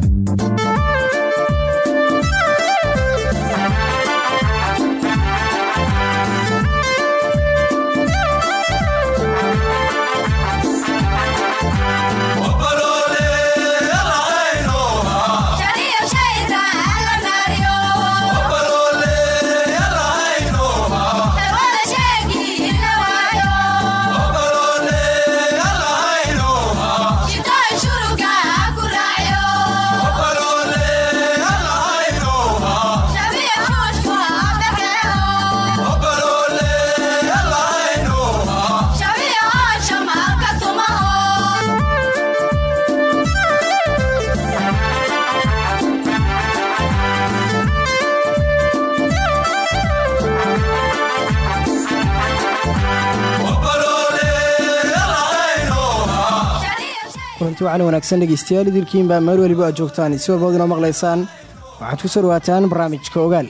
kulanti wacan wanaagsan dhegeystayaal idilkiinbaa meel weliba aad joogtaan si walbood inoo maqlaysaan. Waxaad ku soo dhawaataan barnaamijka ogaal.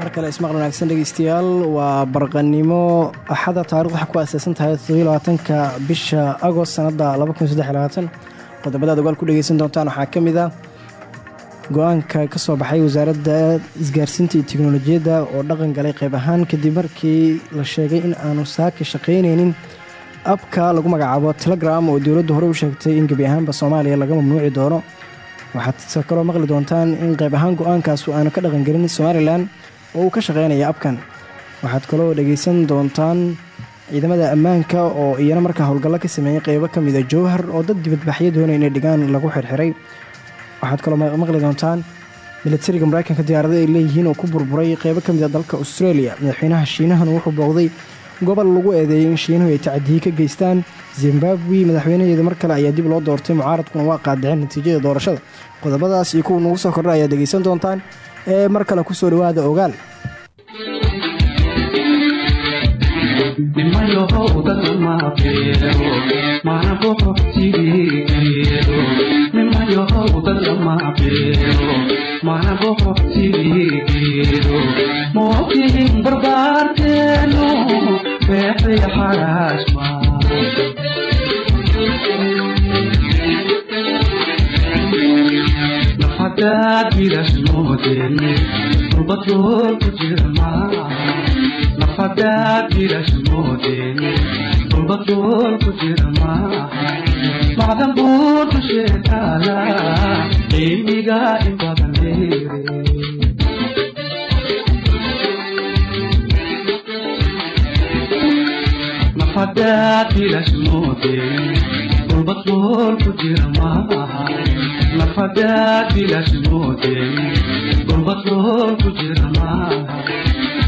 Mar kale ismaqal wanaagsan dhegeystayaal waa barqanimo axada taarikh waxay ku aaseysan tahay toddobaatanka bisha agost sanadda qodobada ad ogaal ku dhegeysan doontaan. Waxaa ka mid ah go'aanka ka soo baxay wasaaradda isgaarsiinta iyo tiknolojiyadda oo dhaqan galay qayb ahaan. Kadib markii la sheegay in aanu saaka shaqaynaynin abka lagu magacaabo telegram oo dowladdu hore u sheegtay in gebi ahaanba soomaaliya laga mamnuuci doono. Waxaad kaloo maqli doontaan in qayb ahaan go'aankaasu aanu ka dhaqangelin somalilan oo uu ka shaqaynaya abkan waxaad kaloo dhegeysan doontaan ciidamada ammaanka oo iyana markaa howlgallo ka sameeyey qeybo ka mida jowhar oo dad dibadbaxyo doonaya inay dhigaan lagu xirxiray. Waxaad kaloo maqli doontaan milatariga mareykanka diyaarada ay leeyihiin oo ku burburay qeybo ka mid a dalka australia. Madaxweynaha shiinahana wuxuu booqday gobol lagu eedeeyay in shiinuhu ay tacadiyi ka geystaan. Zimbabwe madaxweynaheeda mar kale ayaa dib loo doortay mucaaradkuna waa qaadiceen natiijada doorashada. Qodobadaas iyo kuwa nugu soo kordha ayaad dhegeysan doontaan. Ee mar kale ku soo dhawaada ogaal nimayow dadma beero mana boxo sidigeedo nimayow dadma beero mana boxo sidigeedo mootiin barbaarteenu beexay xaraashma nafadaad bilash moodeene rubadoo ku jirmaa nafadaad bilash moodeene rubadoo ku jirmaa macdan buu dushee taala cilmiga in badan leere nafadaad bilash moodeene rubadoo ku jirmaa nafadaad bilash moodeene rubadoo ku jirmaa macdan buu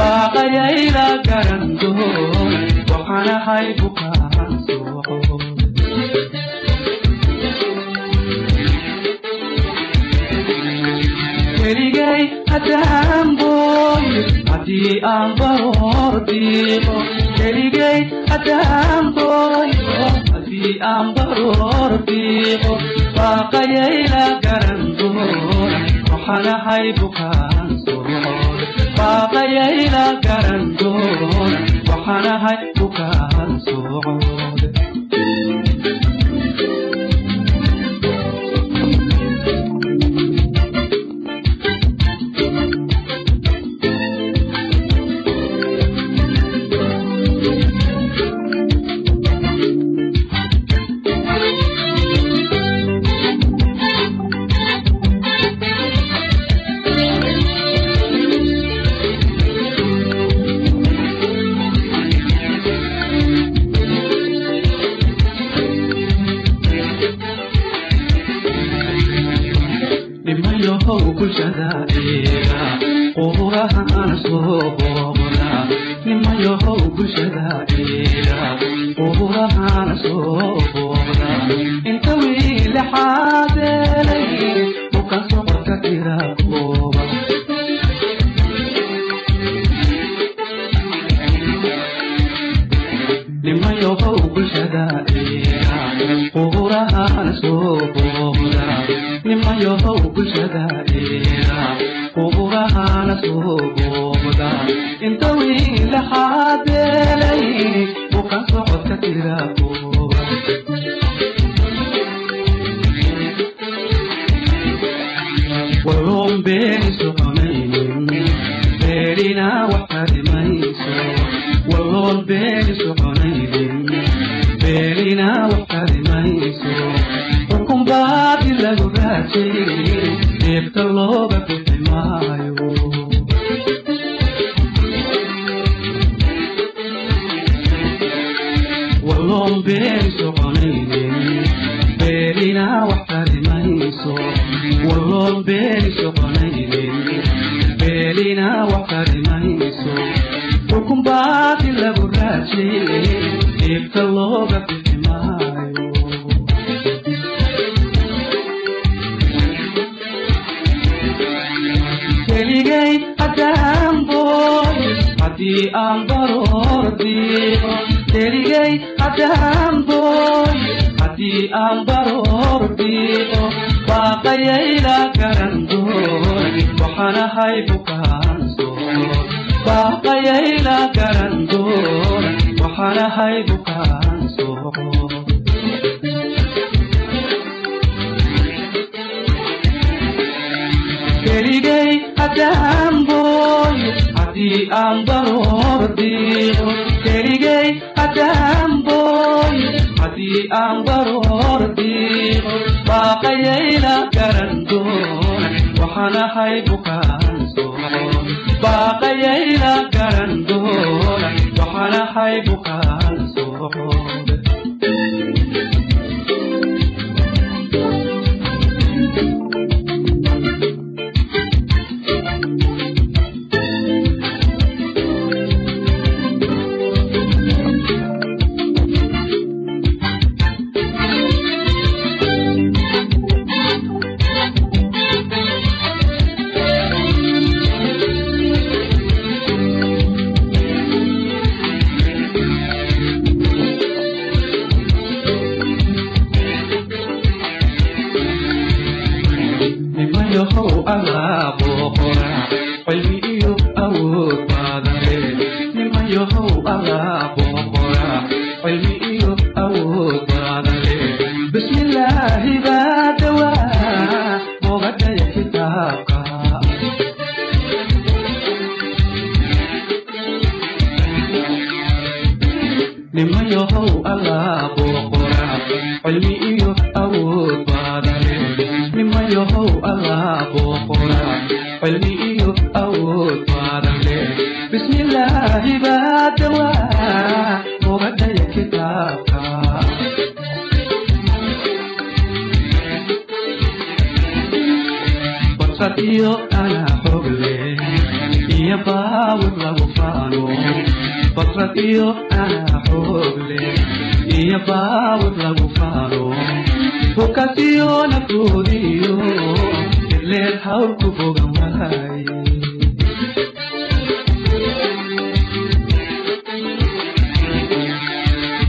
socod baaqayayla garan doona waxaan ahay bukaan socod keligay haddaan booyo haddii aan baroor dhiiqo keligay haddaan booyo haddii aan baroor dhiiqo baaqayayla garan doona waxaan ahay bukaan socod baaqayayla garan doona waxaan ahay bukaan socod diiqo keligay haddaan booy haddii aan baroor diiqo baaqayayla garan doon waxaan ahay bukaan soor baaqayayla garan doon waxaan ahay bukaan haddii aan baroor diiqo keligay haddaan booy haddii aan baroor diiqo baaqayayla garan doon waxaan ahay bukaan soor baaqayayla garan doon waxaan ahay bukaan lagu faano badsad iyo anaa xogle iyo baawir lagu faano bukasiyo naftoodiyo ileed hawlku bogan waaye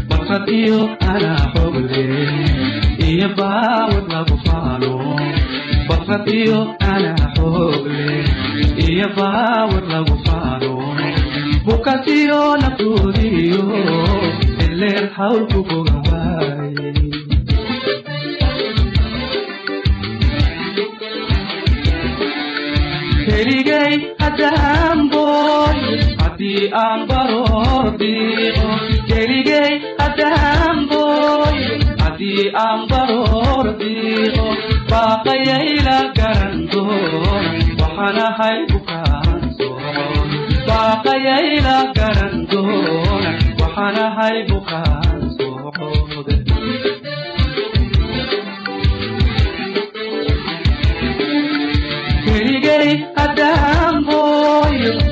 badsad iyo anaa xogle iyo baawir lagu faano badsad iyo anaa xogle iyo baawir lagu faano bukasiyo naftoodiyo ileed hawlku bogan waaye keligay haddaan booy haddii aan baroor diiqo keligay haddaan booy haddii aan baroor diiqo baaqayayla garan doon waxaan ahay bukaan soor baaqayayla garan doon waxaan ahay bukaan soor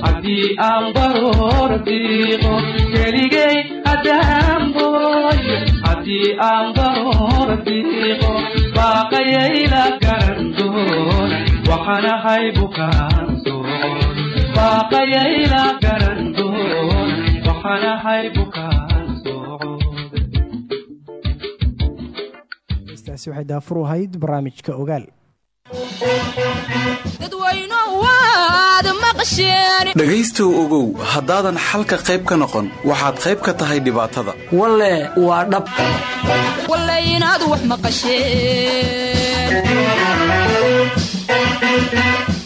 haddii aan baroor diiqo keligay haddaan booyo haddii aan baroor diiqo baaqayayla garan doona waxaanahay bukaan socod baaqayayla garan doona waxaanahay bukaan socod heystaasi waxay daafur u ahayd barnaamijka ogaal dhegaystow ogow haddaadan xalka qayb ka noqon waxaad qayb ka tahay dhibaatada. Walle waa dhab inaad wax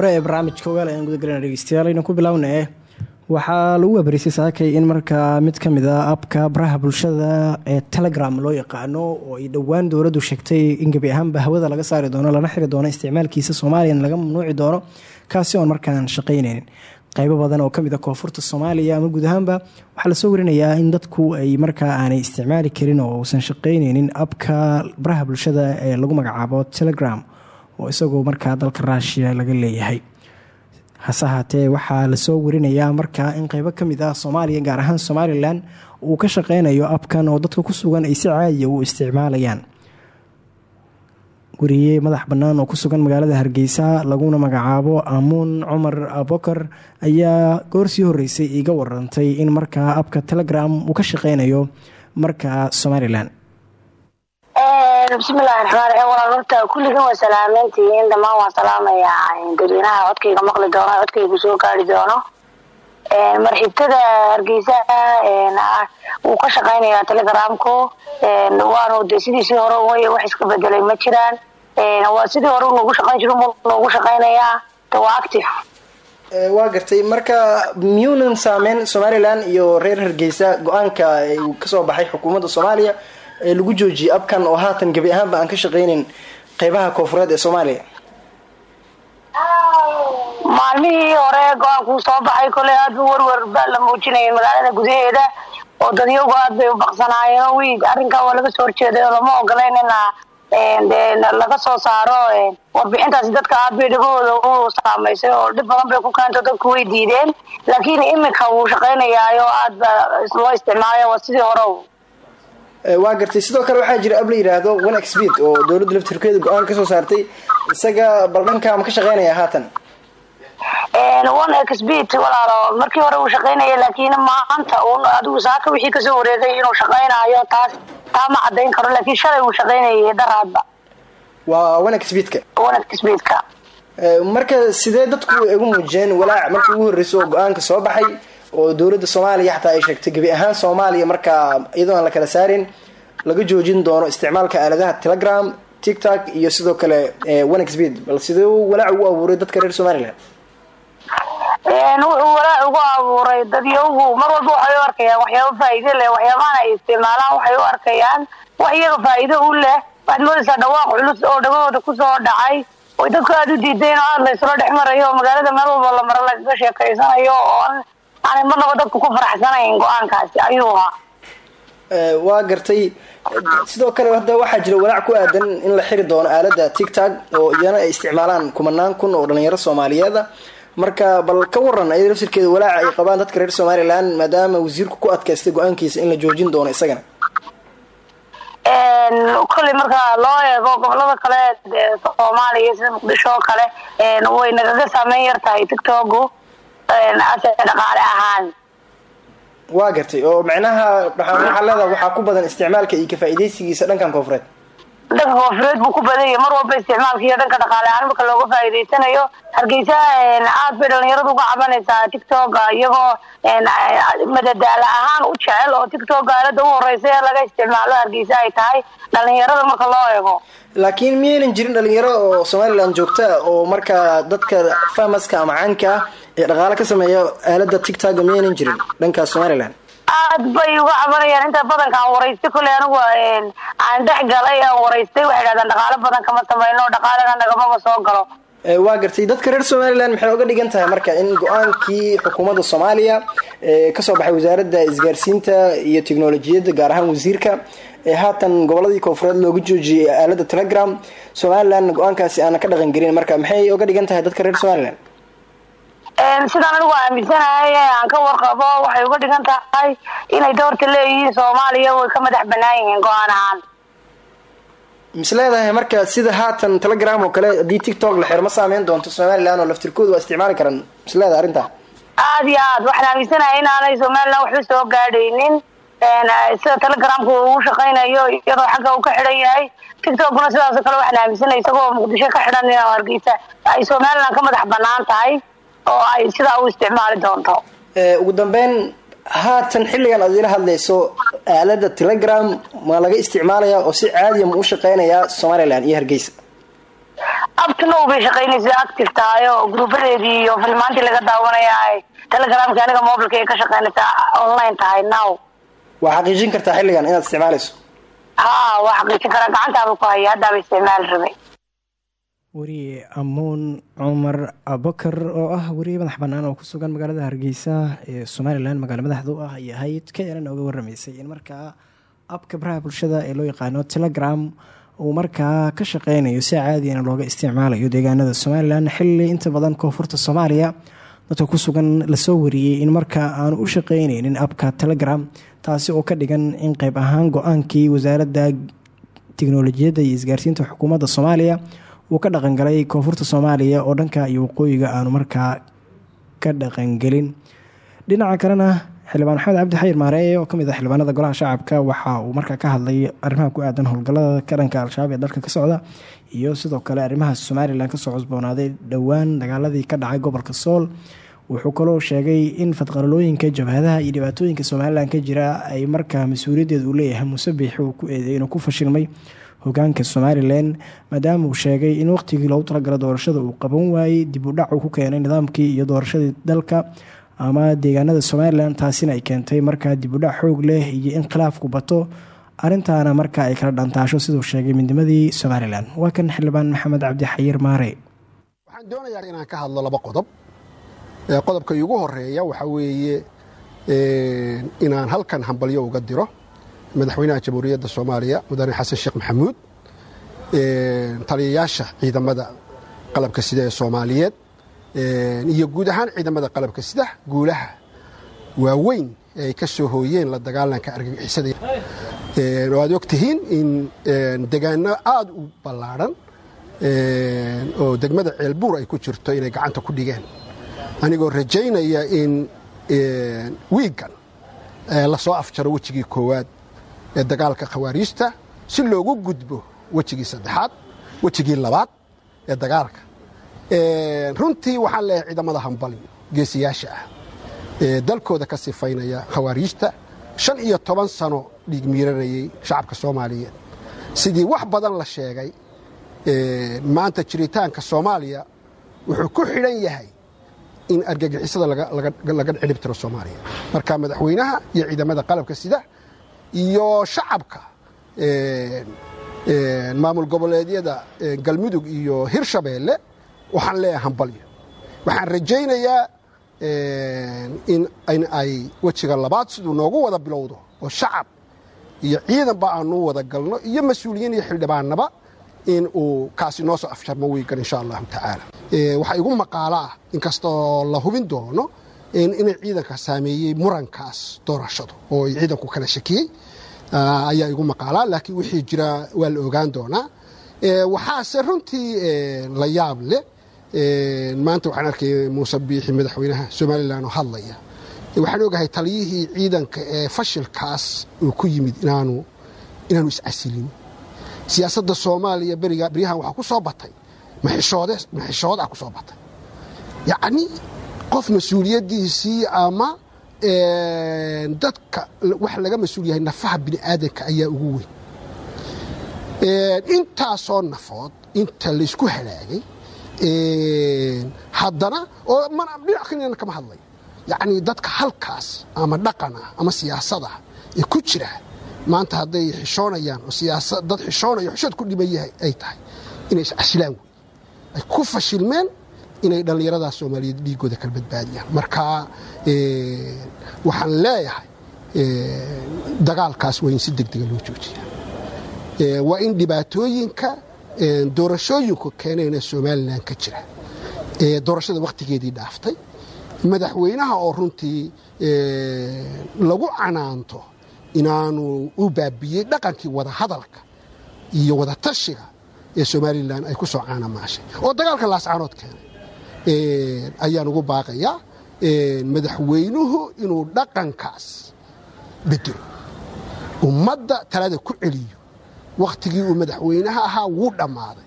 hore ee barnaamijka ogaal ayaan gudagalana dhegeystayaal aynu ku bilaawna eh waxaa lagu wabarisay saakay in markaa mid ka mid a abka baraha bulshada ee telegram loo yaqaano oo ay dhowaan dowladdu sheegtay in gebi ahaanba hawada laga saari doono lana xiri doono isticmaalkiisa soomaaliyan laga mamnuuci doono kaasi oon markaan shaqaynaynin. Qaybo badan oo ka mid a koonfurta soomaaliya ama guud ahaanba waxaa la soo warinayaa in dadku ay markaa aanay isticmaali karin oo uusan shaqaynaynin abka baraha bulshada ee lagu magacaabo telegram oo isagoo markaa dalka ruushiya laga leeyahay. Hase ahaatee waxaa la soo warinayaa markaa in qeybo ka mid ah soomaaliya gaar ahaan somalilan uu ka shaqeynayo abkan oo dadka ku sugan ay si caadiya u isticmaalayaan. Wariye madax bannaan oo ku sugan magaalada hargeysa laguna magacaabo amuun cumar abokar ayaa goorsii horeysay iiga warantay in markaa abka telegram uu ka shaqeynayo markaa somalilan bismillahi raxmaan raxiim walaal horta kulligan waa salaameyntihiin dhammaan waan salaamayaa dadweynaha codkayga maqli doono codkaygu soo gaari doono. Marxibtada hargeysa wuu ka shaqeynayaa telegramku. Waanu de sidiisii hore way wax iska bedelay ma jiraan. Waa sidii hore noogu shaqeyn jiro noogu shaqeynayaa de waa active. Waa gartay. Marka miyuunan saameyn somalilan iyo reer hargeysa go'aanka ka soo baxay xukuumadda soomaaliya ee lagu joojiyay abkan oo haatan gebi ahaanba aan ka shaqeynin qeybaha koonfureed ee soomaaliya. Maalmihii hore go'aankuu soo baxay koley aad bu warwar baa la muujinayay magaalada gudaheeda oo dadyagu aad bay u baqsanaayeen wi arrinkaa waa laga soo horjeeday oo lama ogoleyn ina de laga soo saaro warbixintaasi dadka aad bay dhagahooda u saameysay oo dhib badan bay ku keento dadku way diideen. Laakiin iminka wuu shaqeynayaayo aad ba loo isticmaalaya waa sidii hore waa gartay. Sidoo kale waxaa jira ab la yidhaahdo one xbid oo dowladda laftirkeeda go'aan ka soo saartay. Isaga bal dhankaa ma ka shaqeynaya haatan? One xbit walaalo. Markii hore uu shaqeynaya laakiin maanta un adigu saaka wixii ka soo wareegay inuu shaqeynayo taas taa ma cadayn karo laakiin shalay uu shaqeynayay daraadba. Waa one xbidka one xbidka marka sidee dadku igu muujiyeen walaac markii ugu horreysay oo go'aanka soo baxay oo dowladda soomaaliya xataa ay sheegtay gebi ahaan soomaaliya markaa iyadoo aan la kala saarin laga joojin doono isticmaalka aaladaha telegram tiktok iyo sidoo kale one xbid bal sidee walaac ugu abuuray dadka reer somalilan wuxuu walaac ugu abuuray dadyagu mar walba waxay u arkayaan waxyaaba faa'iido leh waxyaabahan ay isticmaalaan waxay u arkayaan wax iyaga faa'iido u leh waxaad dhawaaq culus oo dhagahooda ku soo dhacay oy dadku aada u diideen oo aada laysula dhex marayo magaalada meel walba la maro lagaga sheekaysanayo oo aanay marnaba dadku ku faraxsanayn go'aankaasi ayuu ahaa waa gartay. Sidoo kale hadda waxaa jira walaac ku aadan in la xiri doono aalada tictok oo iyana ay isticmaalaan kumanaan kun oo dhalinyaro soomaaliyeeda marka bal ka waran ayada laftirkeeda walaaca ay qabaan dadka reer somalilan maadaama wasiirku ku adkaystay go'aankiisa in la joojin doono isagana. Kolley marka loo eego gobollada kale ee soomaaliya sida muqdisho oo kale way nagaga saameyn yar tahay tictoku ase dhaqaale ahaan. Waa gartay. Oo macnaha waxaa leedaha waxaa ku badan isticmaalka iyo ka faa'iidaysigiisa dhankan koonfureed dhanka koonfureed buu ku badan yahay. Mar walba isticmaalka iyo dhanka dhaqaale ahaan marka looga faa'iidaysanayo hargeysa aad bay dhalinyaradu uga cabanaysaa tictoka iyagoo madadaala ahaan u jecel oo tictok aalada u horeysa ee laga isticmaalo. Hargeysa ay tahay dhalinyarada marka loo eego. Laakiin miyaynan jirin dhalinyaro oo somalilan joogta oo markaa dadka famaska ama caanka ah ee dhaqaale ka sameeya aalada tictoga miyaynan jirin dhanka somalilan aad bay uga cabanayaan inta badanka aan waraystay koley anigu aan dhex galay aan waraystay waxay dhahdaan dhaqaalo badan kama samayno dhaqaalena nagamaba soo galo. Waa gartay. Dadka reer somalilan maxay oga dhigan tahay marka in go'aankii xukuumadda soomaaliya ka soo baxay wasaaradda isgaarsiinta iyo teknolojiyadda gaar ahaan wasiirka ee haatan goboladii koonfureed looga joojiyey aalada telegram somalilan go'aankaasi aana ka dhaqan gelin. Marka maxay oga dhigan tahay dadka reer somalilan sidaan anigu aaminsanahay aan ka warqabo waxay uga dhigan tahay inay doorta leeyihiin soomaaliya way ka madax banaan yihiin go'aan ahaan. Mis leedahay marka sida haatan telegram oo kale haddii tictok la xir ma saameyn doonto somalilan oo laftirkooda waa isticmaali karaan. Mis leedahay arrinta aad iyo aad waxaan aaminsanahay inaanay somalilan waxba soo gaadhaynin. Sida telegramka uu shaqaynayo iyadoo xagga uu ka xidhan yahay. Tictokna sidaasoo kale waxaan aaminsanay isagoo muqdisho ka xidhan in hargeysa. Ay somalilan ka madax bannaan tahay oo ay sidaa u isticmaali doonto. Ugu dambeyn haatan xilligan aad ila hadlayso aalada telegram ma laga isticmaalaya oo si caadiya ma u shaqeynayaa somalilan iyo hargeysa? Abtanow bay shaqaynaysa active tahay oo gruubadeedii iyo filmaantii laga daawanaya ay telegramka aniga mobilka ay ka shaqeynaysaa online tahay now. Waa xaqiijin kartaa xilligan inaad isticmaalayso? Ha waa xaqiijin karaa gacantaaba ku haya haddaaba isticmaali rabay wariye amuun cumar abakar oo ah wariye madax bannaan oo ku sugan magaalada hargeysa ee somalilan magaalo madaxda ah iyo ahayd ka yaran oga waramaysay in markaa abka baraha bulshada ee loo yaqaano telegram uu markaa ka shaqeynayo si caadiyana looga isticmaalayo deegaanada somalilan xili inta badan koonfurta soomaaliya dadka ku sugan la soo wariyey in markaa aanu u shaqeyneynin abka telegram taasi oo ka dhigan in qeyb ahaan go'aankii wasaaradda tiknolojiyadda iyo isgaarsiinta xukuumadda soomaaliya uu ka dhaqangalay koonfurta soomaaliya oo dhanka iyo waqooyiga aanu markaa ka dhaqangelin dhinaca kalena xildhibaan maxamed cabdi xayir maareeye oo ka mid ah xildhibaanada golaha shacabka waxa uu markaa ka hadlay arrimaha ku aadan howlgallada ka al-shabaab ee dalka ka socda iyo sidoo kale arrimaha somalilan ka soo cusboonaaday dhowaan dagaaladii ka dhacay gobolka sool. Wuxuu kaloo sheegay in fadqaralooyinka jabhadaha iyo dhibaatooyinka somalilan ka jira ay markaa mas'uuliyaddeeda uu leeyahay musabix uu ku eedeey inuu ku fashilmay hogaanka somalilan maadaama uu sheegay in waqtigii loogu talagala doorashada uu qaban waayey dib u dhac uu ku keenay nidaamkii iyo doorashadii dalka ama deegaanada somalilan taasina ay keentay markaa dib u dhac xoog leh iyo in khilaafku bato. Arintaana markaa ay kala dhantaasho siduu sheegay midnimadii somalilan waa kan xildhibaan maxamed cabdi xayiir maare. Waxaan doonayaa inaan ka hadlo laba qodob. Qodobka iigu horreeya waxaa weeye inaan halkan hambalyo uga diro madaxweynaha jamhuuriyadda soomaaliya mudane xasan sheekh maxamuud taliyayaasha ciidamada qalabka sida ee soomaaliyeed iyo guud ahaan ciidamada qalabka sida guulaha waaweyn ee ay ka soo hooyeen la dagaalanka argagixisada. Oo aad og tihiin in degaano aada u ballaadhan oo degmada ceelbuur ay ku jirto inay gacanta ku dhigeen. Anigoo rajaynaya in wiigan la soo afjaro wejigii koowaad ee dagaalka khawaariijta si loogu gudbo wejigii saddexaad wejigii labaad ee dagaalka. Runtii waxaan leeyahay ciidamada hambali geesiyaasha ah. Ee dalkooda ka sifaynaya khawaariijta shan iyo toban sano dhiig miiranayey shacabka soomaaliyeed sidii wax badan la sheegay maanta jiritaanka soomaaliya wuxuu ku xidhan yahay in argagixisada laga cilib tiro soomaaliya. Marka madaxweynaha iyo ciidamada qalabka sida iyo shacabka maamul goboleedyada galmudug iyo hirshabeelle waxaan leeyahay hambalyo waxaan rajaynayaa in ay wejiga labaad siduu noogu wada bilowdo oo shacab iyo ciidanba aanu wada galno iyo mas'uuliyiin iyo xildhibaannaba in uu kaasi noo soo afjarmo wiigan insha allahu tacaala. Waxaa igu maqaalo ah inkastoo la hubin doono inay ciidanka saameeyey murankaas doorashadu oo ciidanku kala shakiyey ayaa igu maqaalaa laakiin wixii jira waa la ogaan doonaa. Waxaase runtii la yaab leh maanta waxaan arkay muuse biixi madaxweynaha somalilan oo hadlaya. Waxaan ogahay taliyihii ciidanka ee fashilkaas uu ku yimid inaanu iscasilin siyaasadda soomaaliya beryahan waxaa ku soo batay. Maxishoode maxishoodaa ku soo batay. Yacni qof mas'uuliyaddiisii ama dadka wax laga mas'uul yahay nafaha bini aadanka ayaa ugu weyn. Intaasoo nafood inta laysku halaagay haddana oo dhinac kama hadlayo yacni dadka halkaas ama dhaqan ah ama siyaasad ah ee ku jira maanta hadday xishoonayaan oo dad xishoonayo xishood ku dhiban yahay ay tahay inay iscasilaan wey ay ku fashilmeen inay dhallinyaradaas soomaaliyeed dhiigooda kala badbaadiyaan. Marka waxaan leeyahay dagaalkaas waa in si degdega loo joojiya waa in dhibaatooyinka doorashooyinku keenayna somalilan ka jira. Doorashada wakhtigeedii dhaaftay. Madaxweynaha oo runtii lagu canaanto inaanu u baabiyey dhaqankii wadahadalka iyo wadatashiga ee somalilan ay ku soo oo dagaalka laascaanood keenay ayaan ugu baaqayaa madaxweynuhu inuu dhaqankaas bedelo ummadda talada ku celiyo. Wakhtigii uu madaxweynaha ahaa wuu dhammaaday.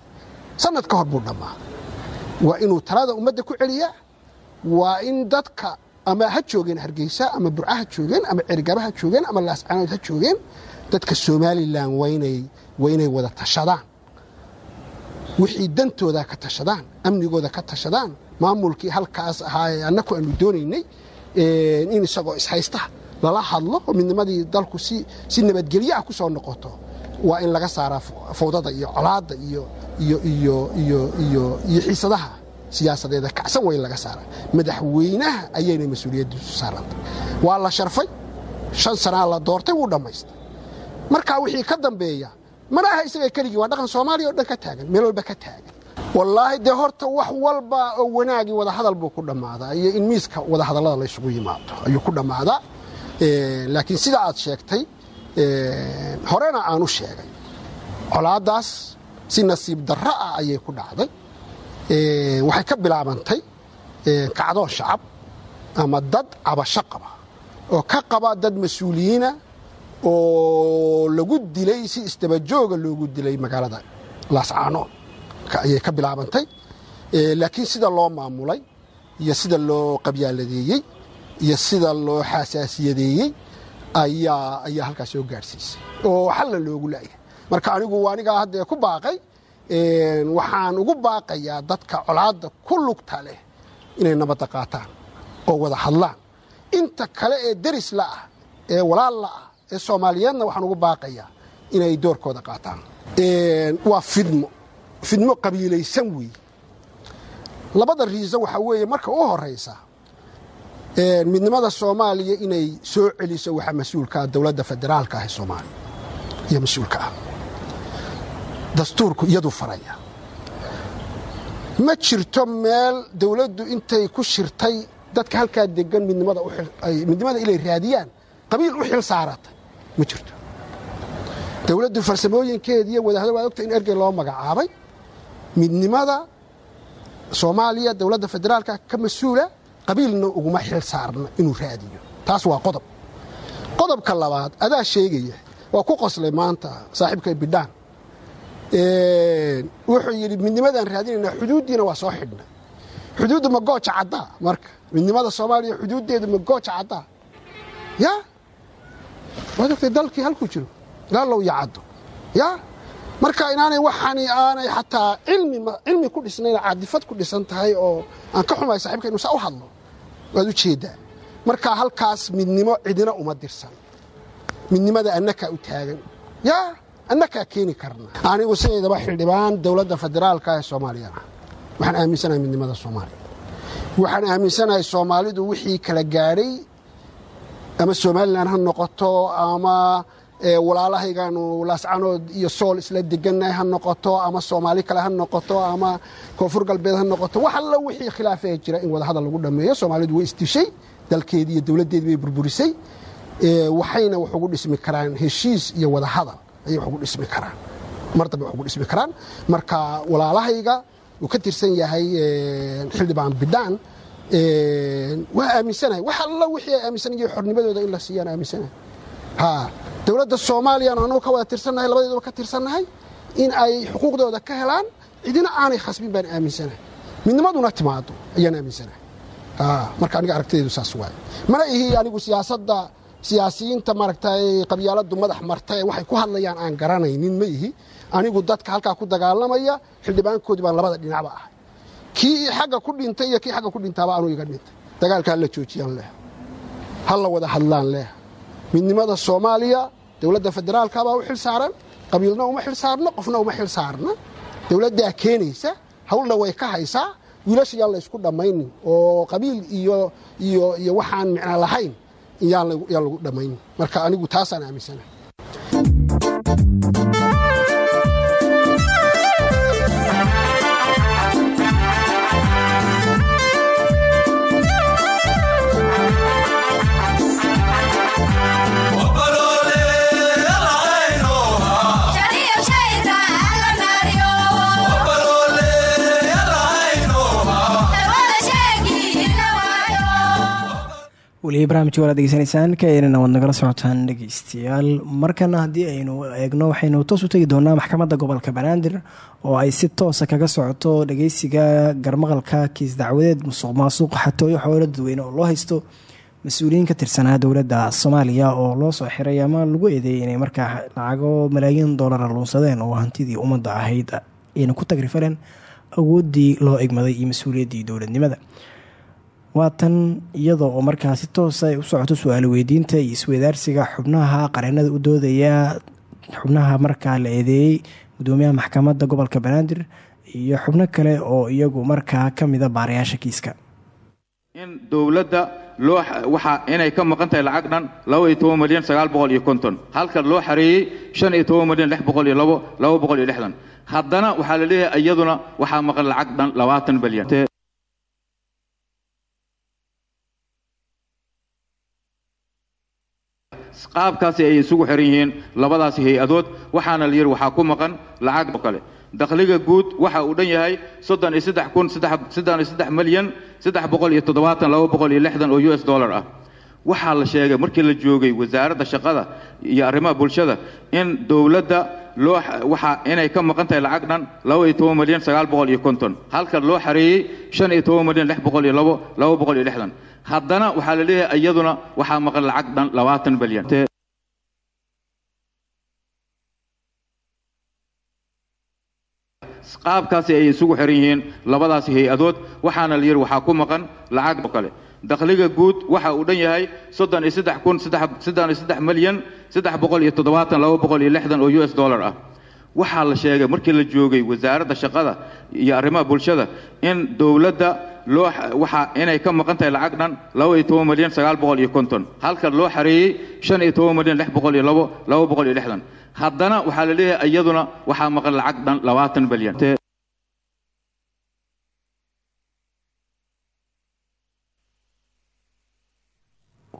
Sanad ka hor buu dhammaaday. Waa inuu talada ummadda ku celiyaa? Waa in dadka ama ha joogeen hargeysa ama burca ha joogeen ama cerigaba ha joogeen ama laascaanood ha joogeen dadka somalilan waa inay wada tashadaan. Wixii dantooda ka tashadaan amnigooda ka tashadaan maamulkii halkaas ahaa ee annaku aanu doonaynay in isagoo ishaysta lala hadlo oo midnimadii dalku si nabadgelyo ah ku soo noqoto. Waa in laga saaraa fawdada iyo colaadda iyo xiisadaha siyaasadeeda. Kacsan waa in laga saaraa. Madaxweynaha ayaynay mas'uuliyaddiisu saarantay waa la sharfay. Shan sanaa la doortay wuu dhammaystay. Markaa wixii ka dambeeya mana aha isaga keligii waa dhaqan soomaaliya oo dhan ka taagan meel walba ka taagan wallaahi dee horta wax walba oo wanaagii wadahadal buu ku dhammaadaa iyo in miiska wadahadallada laysugu yimaado ayuu ku dhammaadaa laakiin sida aad sheegtay horena aan u sheegay colaaddaas si nasiib darro ah ayay ku dhacday. Waxay ka bilaabantay kacdoon shacab ama dad cabasho qaba oo ka qaba dad mas'uuliyiina oo lagu dilay si isdabajooga loogu dilay magaalada laascaanood ayay ka bilaabantay. Laakiin sida loo maamulay iyo sida loo qabyaaladeeyey iyo sida loo xasaasiyadeeyey ayaa ayaa halkaas soo gaadhsiisay oo xalla loogu la'yahay marka anigu anigaa haddee ku baaqay waxaan ugu baaqayaa dadka colaadda ku lugta leh inay nabadda qaataan oo wada hadlaan. Inta kale ee deris la'ah ee walaal la'ah ee soomaaliyeedna waxaan ugu baaqayaa inay doorkooda qaataan. Waa fidmo fidmo qabiilaysan weeye labada riiso waxaa weeye marka u horaysa midnimada soomaaliya inay soo celiso waxaa mas'uulkaa dowladda federaalka ah ee soomaaliya iyo mas'uulka ah. Dastuurku iyadu faraya. Ma jirto meel dowladdu intay ku shirtay dadka halkaa degan midnimada inay raadiyaan qabiil u xil saaratay ma jirto. Dowladdu farsamooyinkeediiyo wadahadal waad ogta in ergey loo magacaabay midnimada soomaaliya dowladda federaalka ka mas'uula qabiilna uguma xil saarna inuu raadiyo. Taas waa qodob. Qodobka labaad adaa sheegaya waa ku qoslay maanta saaxiibka bidhaan. Wuxuu yidhi midnimadaan raadinaynaa xuduuddiina waa soo xidhnay xuduuddu ma gooja caddaa marka. Midnimada soomaaliya xuduuddeedu ma gooja caddaa ya? Waad ogtay dalkii halkuu jiro ilaa low yacaddo ya marka inaanay waxaani aanay xataa cilmi ku dhisnayn cadifad ku dhisan tahay oo aan ka xumahay saxibka inu saa u hadlo waad u jeeddaa marka halkaas midnimo cidina uma dirsan. Midnimada annakaa u taagan. Ya annakaa keeni karna. Anigu sidaydaba xildhibaan dowladda federaalka ee soomaaliyana waxaan aaminsanahay midnimada soomaaliya. Waxaan aaminsanahay soomaalidu wixii kala gaadhay ama somalilan ha noqoto ama walaalahaygaanu laascanood iyo sool isla degannahay ha noqoto ama soomaali kale ha noqoto ama koonfur galbeed ha noqoto wax alla wixii khilaafee jira in wadahadal lagu dhammeeyo. Soomaalidu way isdishay dalkeedii iyo dowladdeedii bay burburisay waxayna wax ugu dhismi karaan heshiis iyo wadahadal ayay wax ugu dhismi karaan. Mar dambe wax ugu dhismi karaan. Marka walaalahayga uu ka tirsan yahay xildhibaan bidhaan waa aaminsanahay. Wax alla wixii ay aaminsanayay xornimadooda in la siiyaan aaminsanahay. Ha dowladda soomaaliyan anugu ka wada tirsannahay labadeeduba ka tirsannahay in ay xuquuqdooda ka helaan cidina aanay khasbin baan aaminsanahay. Midnimaduna timaado ayaan aaminsanahay. Marka aniga aragtideedu saas waay mana ihi anigu siyaasadda siyaasiyiinta maaragtay qabyaaladu madax marta ee waxay ku hadlayaan aan garanaynin ma ihi. Anigu dadka halkaa ku dagaalamaya xildhibaankoodii baan labada dhinacba ahay. Kii xagga ku dhintay iyo kii xagga ku dhintaaba anuu iga dhintay. Dagaalka hala joojiyaan leh. Ha la wada hadlaan leh midnimada soomaaliya dowladda federaalka baa u xil saaran qabiilna uma xil saarno qofna uma xil saarna dowladdaa keenaysa hawlna way ka haysaa wiilasha la ysku dhammaynin oo qabiil iyo waxaan micno lahayn yaan lagu dhammaynin marka anigu taasaan aaminsanahay weliba barnaamijka waad degeysanaysaan kaenana waad nagala socotaan dhegeystayaal markana haddii aynu eegno waxaynu toos u tegi doonaa maxkamadda gobolka banaadir oo ay si toosa kaga socoto dhageysiga garmaqalka kiis dacwadeed musuq maasuq xatooyo xoolo dadweyne oo loo haysto mas'uuliyiin ka tirsanaa dowladda soomaaliya oo loo soo xiray ama lagu eedeeyay inay markaa lacago malaayiin doolara luunsadeen oo hantidii ummadda ahayd. Ayna ku tagrifaleen awooddii loo egmaday iyo mas'uuliyaddii dowladnimada waatan iyadoo oo markaa si toosa ay u socoto su'aalo weydiinta iyo isweydaarsiga xubnaha qareenada u doodaya xubnaha markaa la eedeeyey gudoomiyaha maxkamadda gobolka banaadir iyo xubno kale oo iyagu markaa ka mida baarayaasha kiiska. In dowladda loo waxa inay ka maqan tahay lacag dhan laba iyo toban milyan sagaal boqol iyo konton. Halka loo xareeyey shan milyan lix boqol iyo labo laba boqol iyo lixdan. Haddana waxaa la leeyahay iyaduna waxaa maqan lacag dhan labaatan bilyan qaabkaasi ay isugu xiran yihiin labadaasi hay'adood. Waxaana la yidhi waxaa ku maqan lacag oo kale dakhliga guud waxa uu dhan yahay soddon iyo saddex kun iyo saddex milyan saddex boqol iyo toddobaatan laba boqol iyo lixdan oo u s dollar ah waxaa la sheegay markii la joogay wasaaradda shaqada iyo arrimaha bulshada in dowladda loo waxa inay ka maqan tahay lacag dhan laba iyo toban milyan sagaal boqol iyo konton. Halka loo xareeyey shan iyo toban milyan lix boqol iyo labo laba boqol iyo lixdan. Haddana waxaa la leeyahay iyaduna waxaa maqan lacag dhan labaatan bilyan qaabkaasi ay isugu xiran yihiin labadaasi hay'adood. Waxaana la yidhi waxaa ku maqan lacag kale dakhliga guud waxa uu dhan yahay milyan oo u s dollar ah. Waxaa la sheegay markii la joogay wasaaradda shaqada iyo arrimaha bulshada in dowladda inay ka maqan tahay lacag dhan milyan halka loo xareeyey milyan haddana waxaa la leeyahay iyaduna waxaa maqan lacag dhan labaatan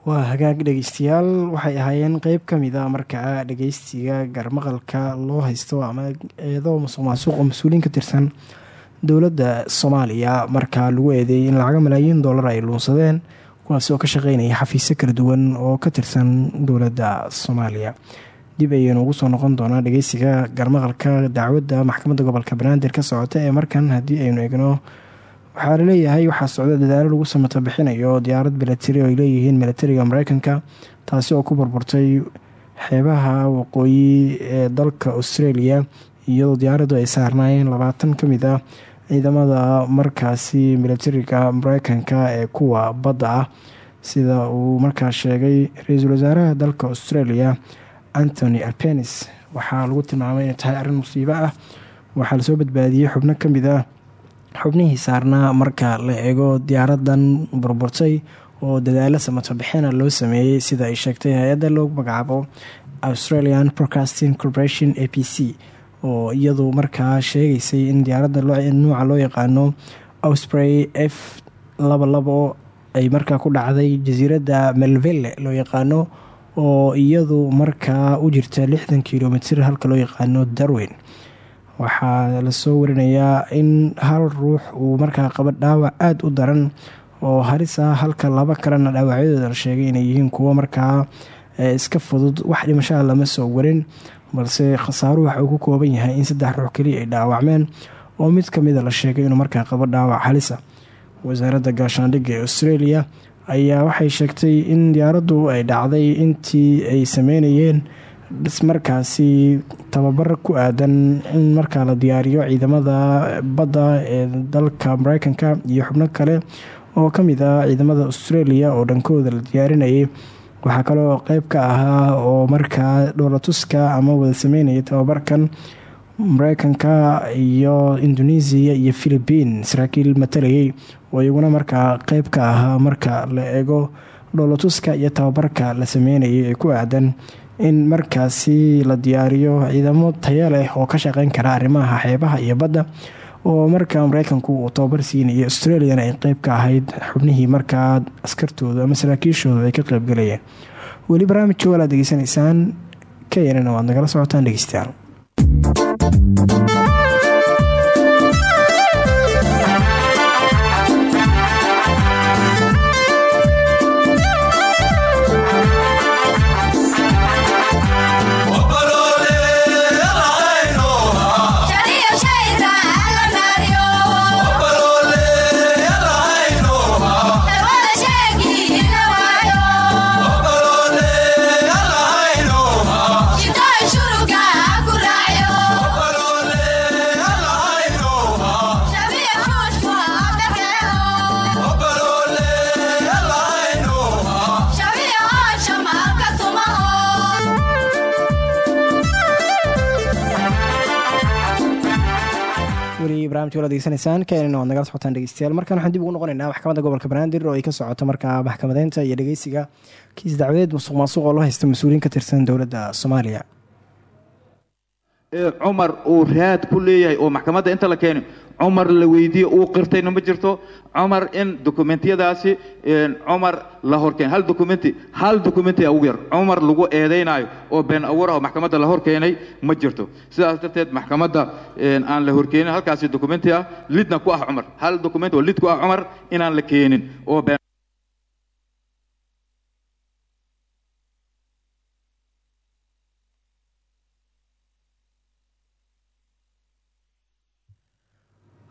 waa hagaag dhegeystayaal. Waxay ahaayeen qeyb ka mid a markaa dhegeystiga garmaqalka loo haysto ama eedo musuq maasuq oo mas'uuliyiin ka tirsan dowladda soomaaliya. Markaa lagu eedeeyay in lacago malaayiin dollar ay luunsadeen kuwaasi oo ka shaqeynaya xafiisyo kala duwan oo ka tirsan dowladda soomaaliya. Dib ayaynu ugu soo noqon doonaa dhegeysiga garmaqalka dacwadda maxkamadda gobolka banaadir ka socota ee markan haddii aynu egno waxaa la leeyahay waxaa socda dadaalo lagu samato bixinayo diyaarad milatari oo ay leeyihiin milatariga mareykanka taasi oo ku burburtay xeebaha waqooyi ee dalka australia iyadoo diyaaraddu ay saarnaayeen labaatan ka mid ah ciidamada markaasi milatariga mareykanka ee kuwa badda ah. Sida uu markaa sheegay ra'iisul wasaaraha dalka australia antony alpenis waxaa lagu tilmaamay inay tahay arrin musiibo ah waxaa la soo badbaadiyey xubno ka mid ah xubnihii saarnaa marka la eego diyaaradan burburtay oo dadaalo samato bixina loo sameeyey sida ay sheegtay hay'adda loogu magacaabo australian broadcasting corporation a p c oo iyadu markaa sheegaysay in diyaaradda nuuca loo yaqaano ausprey f laba labo ay markaa ku dhacday jasiiradda melvelle loo yaqaano oo iyadu markaa u jirta lixdan kilomitr halka loo yaqaano darwin waxaa la soo warinayaa in hal ruux uu markaa qaba dhaawac aada u daran oo halis ah halka laba kalena dhaawacyadooda la sheegay inay yihiin kuwo markaa iska fudud. Wax dhimashaha lama soo warin balse khasaaruhu waxa uu ku kooban yahay in saddex ruux keliya ay dhaawacmeen oo mid ka mida la sheegay inuu markaa qabo dhaawac halisa wasaaradda gaashaandhigga ee australia ayaa waxay sheegtay in diyaaraddu ay dhacday intii ay sameynayeen markaasi tababar ku aadan in markaa la diyaariyo ciidamada badda ee dalka mareykanka iyo xubno kale oo ka mid ah ciidamada australia oo dhankooda la diyaarinayay. Waxaa kaloo qeyb ka ahaa oo markaa dhoolatuska ama wada sameynaya tababarkan mareykanka iyo indonesia iyo philibiin saraakiil matalayay oo iyaguna markaa qeyb ka ahaa marka la eego dhoolatuska iyo tababarka la sameynayay ee ku aadan in markaasi la diyaariyo ciidamo taya leh oo ka shaqeyn kara arrimaha xeebaha iyo badda oo markaa mareykanku uu tababar siinayay australiana ay qeyb ka ahayd xubnihii markaa askartooda ama saraakiishooda ay ka qeybgalayeen weli barnaamijka walaad degeysanaysaan yanana waad nagala socotaan dhegeystayaal barnamijka wala degeysanaysaan keenina waad nagala socotaan dhegeystayaal. Markaan waxaan dib ugu noqonaynaa maxkamadda gobolka banaadir oo ay ka socoto markaa maxkamadeynta iyo dhegeysiga kiis dacwadeed musuq maasuq oo loo haysta mas'uuliyiin ka tirsan dowladda soomaaliya cumar uu raad ku leeyahay oo maxkamadda inta la keeni cumar la weydiiye uu qirtayna ma jirto? Cumar in dokumentiyadaasi cumar la horkeen hal dokumenti hal dokumenti ugu yar. Cumar lagu eedaynaayo oo been abuur ah oo maxkamadda la horkeenay ma jirto. Sidaas darteed maxkamadda aan la horkeenin halkaasi dokumenti ah lidna ku ah cumar. Hal dokumenti oo lid ku ah cumar inaan la keenin oo been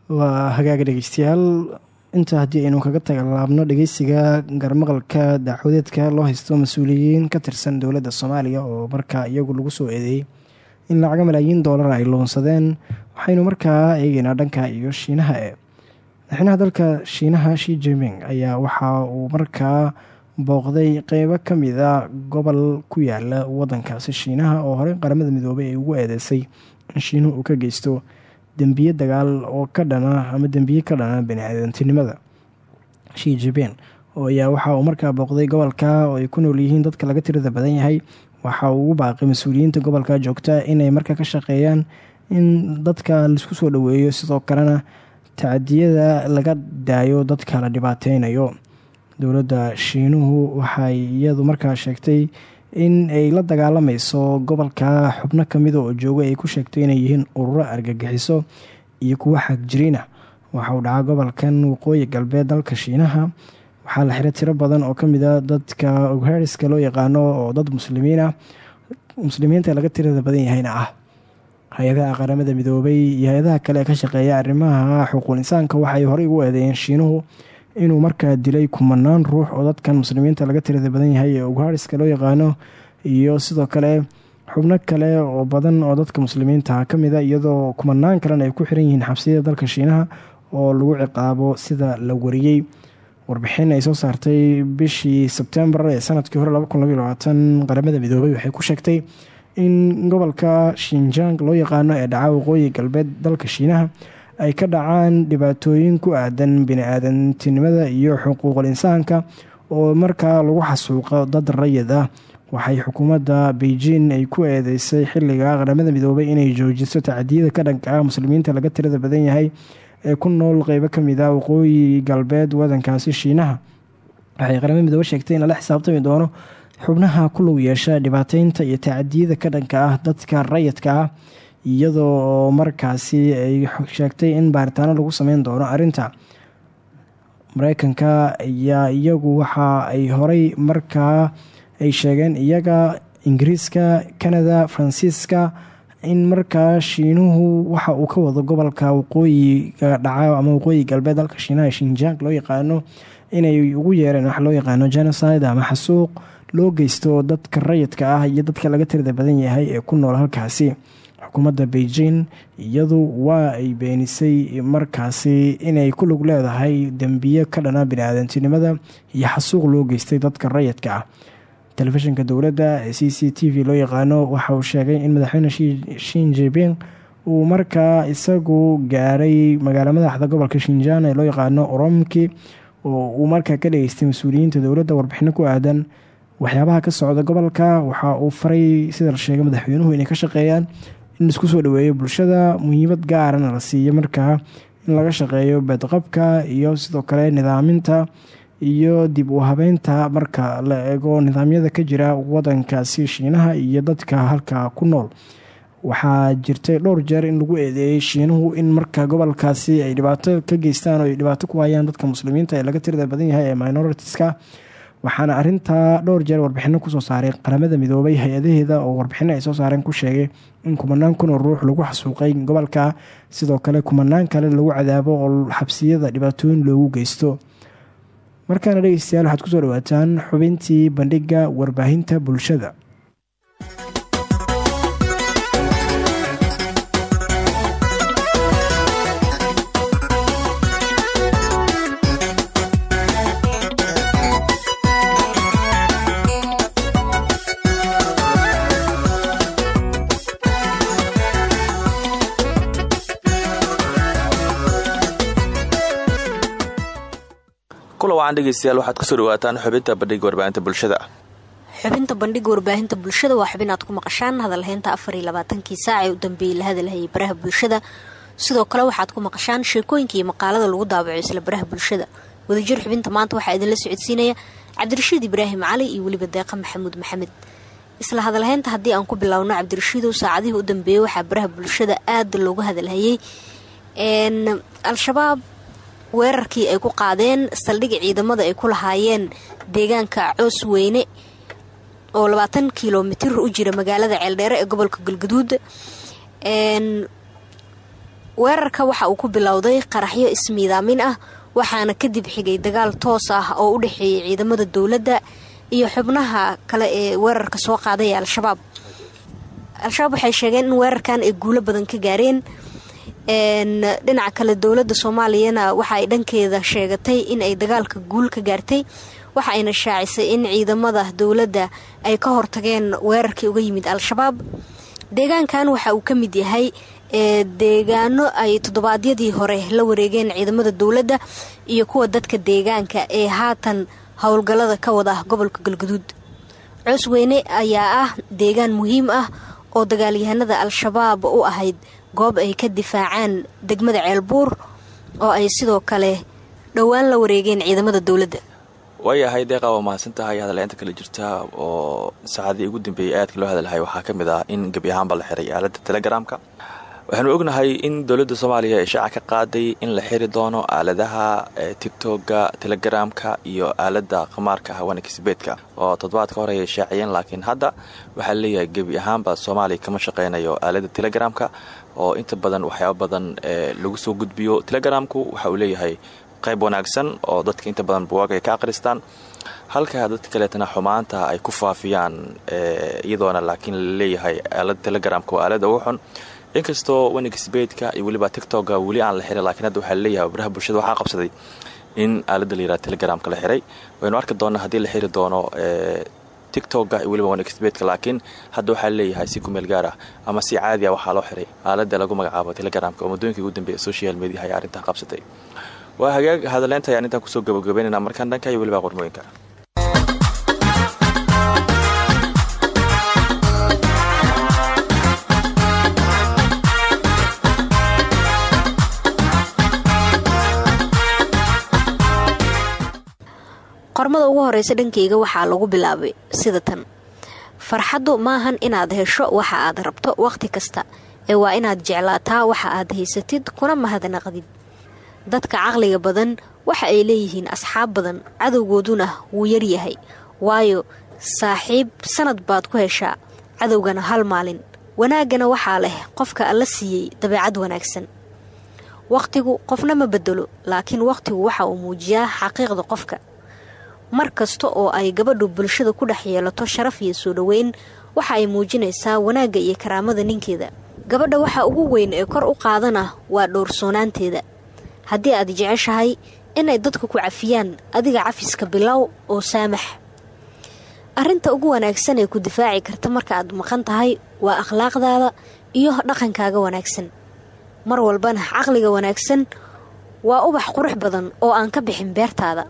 waa hagaaga dhegeystayaal. Inta haddii aynu kaga tagalaabno dhegeysiga garmaqalka dacwadeedka loo haysto mas'uuliyiin ka tirsan dowladda soomaaliya oo markaa iyagu lagu soo eedeeyey in lacaga malaayiin doolar ay loonsadeen waxaynu markaa eegeynaa dhanka iyo shiinaha e madaxweynaha dalka shiinaha shi jiming ayaa waxa uu markaa booqday qeybo ka mid a gobol ku yaalla wadankaasi shiinaha oo horey qaramada midoobay ay ugu eedeysay in shiinuhu uu ka geysto dembiye dagaal oo ka dhana ama dembiye ka dhana bani-aadantinimada shi jibin oo ayaa waxa uu markaa booqday gobolka oo ay ku nool yihiin dadka laga tirada badan yahay waxa uu ugu baaqay mas'uuliyiinta gobolka joogta inay markaa ka shaqeeyaan in dadka la isku soo dhoweeyo sidoo kalena tacadiyada laga daayo dadka la dhibaateynayo dowladda shiinuhu waxay iyadu markaa sheegtay in ay la dagaalamayso gobolka xubno kamida oo jooga ay ku sheegtay inay yihiin ururo argagixiso iyo kuwo xagjiriina. Waxa uu dhacaa gobolkan waqooyi galbeed dalka shiinaha. Waxaa la xiray tiro badan oo ka mid a dadka oghariska loo yaqaano oo dad muslimiin ah. Muslimiinta laga tirada badan yahayna ah. Hay'adaha qaramada midoobay iyo hay'adaha kale ee ka shaqeeya arrimaha xuquuq insaanka waxay horey ugu eedeeyeen shiinuhu inuu markaa dilay kumanaan ruux oo dadkan muslimiinta laga tirada badan yahay ee ughariska loo yaqaano iyo sidoo kale xubno kale oo badan oo dadka muslimiinta ka mid a iyadoo kumanaan kalena ay ku xiran yihiin xabsiyada dalka shiinaha oo lagu ciqaabo sida la wariyey. Warbixin ay soo saartay bishii sebtembar ee sannadkii hore qaramada midoobay waxay ku sheegtay in gobolka shinjang loo yaqaano ee dhaca waqooyi galbeed dalka shiinaha ay ka dhacaan dhibaatooyin ku aadan bini-aadantinimada iyo xuquuqul insaanka oo markaa lagu xasuuqo dad rayid ah waxay xukuumadda beijing ay ku eedeysay xilliga qaramada midoobay inay joojiso tacdiyada ka dhanka ah muslimiinta laga tirada badan yahay ee ku nool qeybo ka mid ah waqooyi galbeed wadankaasi shiinaha. Waxay qaramada midoobe sheegtay in lala xisaabtami doono xubnaha ku lug yeesha dhibaateynta iyo tacadiyada ka dhanka ah dadka rayidka ah iyadoo markaasi ay sheegtay in baaritaano lagu sameyn doono arinta mareykanka ayaa iyagu waxa ay horey markaa ay sheegeen iyaga ingiriiska kanada faransiiska in markaa shiinuhu waxa uu ka wado gobolka waqooyiga dhaca ama waqooyi galbeed dalka shiinaha shinjang loo yaqaano inay ugu yeereen wax loo yaqaano genocide ama xasuuq loo geysto dadka rayidka ah iyo dadka laga tirada badan yahay ee ku nool halkaasi xukuumadda beijing iyadu waa ay beenisay markaasi inay ku lug leedahay dembiyo ka dhana bini-aadantinimada iyo xasuuq loo geystay dadka rayidka ah. Telefishinka dowladda ee c c t v loo yaqaano waxa uu sheegay in madaxweyne shin jiping uu markaa isagu gaaray magaalo madaxda gobolka shinjaan ee loo yaqaano oromki oo uu markaa ka dhageystay mas'uuliyiinta dowladda warbixino ku aadan waxyaabaha ka socda gobolka. Waxa uu faray sida la sheegay madaxweynuhu inay ka shaqeeyaan in isku soo dhaweeyo bulshada muhiimad gaarana la siiyo markaa in laga shaqeeyo beedqabka iyo sidoo kale nidaaminta iyo dib u habeynta marka la eego nidaamyada ka jira wadankaasi shiinaha iyo dadka halka ku nool. Waxaa jirtay dhowr jeer in lagu eedeeyey shiinuhu in marka gobolkaasi ay dhibaato ka geystaan oo ay dhibaato ku hayaan dadka muslimiinta ee laga tirada badan yahay ee minoritiska waxaana arintaa dhowr jeer warbixino ku soo saaray qaramada midoobay hay'adaheeda oo warbixino ay soo saareen ku sheegay in kumanaan kun ruux lagu xasuuqay gobolka sidoo kale kumanaan kale lagu cadaabo oo xabsiyada dhibaatooyin loogu geysto. Markaana dhegeystayaal waxaad ku soo dhawaataan xubintii bandhiga warbaahinta bulshada wacan dhegeystayaal waxaad ku soo dhawaataan xubinta bandhiga warbaahinta bulshada. Xubinta bandhiga warbaahinta bulshada waa xubin aad ku maqashaan hadalhaynta afar iyo labaatankii saac ee u dambeeyey la hadalhayay baraha bulshada. Sidoo kale waxaad ku maqashaan sheekooyinka maqaalada lagu daabaco isla baraha bulshada. Wadajir xubinta maanta waxaa idinla socodsiinaya cabdirashiid ibraahim cali iyo weliba deeqa maxamuud maxamed. Isla hadalhaynta haddii aan ku bilowno cabdirashiidow saacadihii u dambeeyey waxaa baraha bulshada aada loogu hadalhayay al-shabaab weerarkii ay ku qaadeen saldhigga ciidamada ay ku lahaayeen deegaanka coos weyne oo labaatan kilomitir u jira magaalada ceeldheere ee gobolka galgaduud weerarka waxa uu ku bilowday qaraxyo ismiidaamin ah waxaana kadib xigay dagaal toos ah oo u dhexeeyay ciidamada dowladda iyo xubnaha kale ee weerarka soo qaaday al-shabaab. Al-shabaab waxay sheegeen in weerarkan ay guulo badan ka gaareen dhinaca kale dowladda soomaaliyana waxa ay dhankeeda sheegatay in ay dagaalka guul ka gaartay waxa ayna shaacisay in ciidamada dowladda ay ka hortageen weerarkii uga yimid al-shabaab. Deegaankan waxa uu ka mid yahay deegaano ay toddobaadyadii hore la wareegeen ciidamada dowladda iyo kuwa dadka deegaanka ee haatan howlgallada ka wada gobolka galgaduud coosweyne ayaa ah deegaan muhiim ah oo dagaalyahanada al-shabaab u ahayd goob ay ka difaacaan degmada ceelbuur oo ay sidoo kale dhowaan la wareegeen ciidamada dowladda. Waayahay deeqa waa mahadsan tahay hadalleynta kale jirta oo saacadii ugu dambeeyey aadka loo hadalhay waxaa ka mid ah in gebi ahaanba la xiray aaladda telegaraamka waxaanu ognahay in dowladda soomaaliya ay shaaca ka qaaday in la xiri doono aaladaha tigtogga telegaraamka iyo aaladda qamaarka hawanakisbeedka oo toddobaadka hore ay shaaciyeen laakiin hadda waxaa leeyahay gebi ahaanba soomaaliya kama shaqaynayo aaladda telegaraamka oo inta badan waxyaaba badan lagu soo gudbiyo telegaraamku waxa uu leeyahay qayb wanaagsan oo dadka inta badan buwaag ka akhristaan. Halka dadka kaleetana xumaanta ay ku faafiyaan iyadoona laakiin la leeyahay aalada telegaraamka waa aalada ugu xun. Inkastoo wenigsbeedka iyo weliba tictokga weli aan la xirin lakiin hadda waxaa la leeyahay baraha bulshada waxaa qabsaday in aaladda la yiraha telegramka la xiray. Waynu arki doonaa haddii la xiri doono tictokga iyo weliba wenigsbeedka laakiin hadda waxaa la leeyahay si kumeel gaar ah ama si caadi ah waxaa loo xiray aaladda lagu magacaabo telegramka oo muddooyinkii ugu dambeeya social mediaha ayaa arrintaa qabsatay. Waa hagaag hadaleynta ayaan intaan ku soo gabagabeynayna markaan dhanka iyo weliba qormooyinka qormada ugu horeysa dhankeyga waxaa lagu bilaabay sida tan. Farxaddu maahan inaad hesho waxa aad rabto wakhti kasta ee waa inaad jeclaataa waxa aad haysatid kuna mahadnaqdid. Dadka caqliga badan waxa ay leeyihiin asxaab badan cadowgooduna wuu yaryahay waayo saaxiib sanad baad ku heshaa cadowgana hal maalin. Wanaaggana waxaa leh qofka alla siiyey dabeecad wanaagsan. Wakhtigu qofna ma bedelo laakiin wakhtigu waxa uu muujiyaa xaqiiqda qofka mar kasta oo ay gabadhu bulshada ku dhex yeelato sharaf iyo soo dhoweyn waxa ay muujinaysaa wanaagga iyo karaamada ninkeeda. Gabadha waxa ugu weyn ee kor u qaadana waa dhowrsoonaanteeda haddii aad jeceshahay inay dadku ku cafiyaan adiga cafiska bilow oo saamax. Arrinta ugu wanaagsan ee ku difaaci karta marka aad maqan tahay waa akhlaaqdaada iyo dhaqankaaga wanaagsan. Mar walbana caqliga wanaagsan waa ubax qurux badan oo aan ka bixin beertaada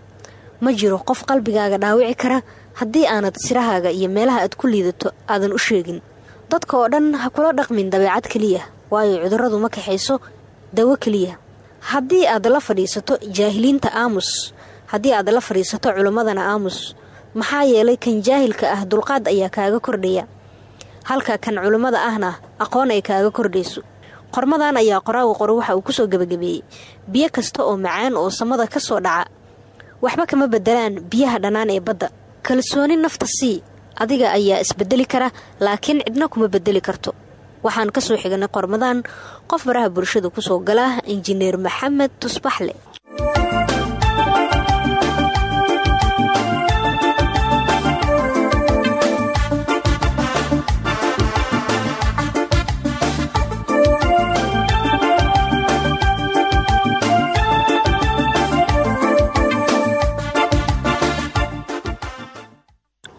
ma jiro qof qalbigaaga dhaawici kara haddii aanad sirahaaga iyo meelaha aad ku liidato aadan u sheegin. Dadka oo dhan ha kula dhaqmin dabeecad keliya waayo cudurradu ma kaxayso dawo keliya. Haddii aad la fadhiisato jaahiliinta aamus haddii aad la fadhiisato culimmadana aamus maxaa yeelay kan jaahilka ah dulqaad ayaa kaaga kordhaya. Halka kan culimmada ahna aqoon ay kaaga kordhayso. Qormadan ayaa qoraaga qore waxa uu ku soo gebagabeeyey biyo kasta oo macaan oo samada ka soo dhaca waxba kama bedelaan biyaha dhannaan ee badda. Kalsooni nafta sii adiga ayaa isbedeli kara laakiin cidna kuma bedeli karto. Waxaan ka soo xiganay qormadan qof baraha bulshada ku soo gala injineer maxamed tusbaxle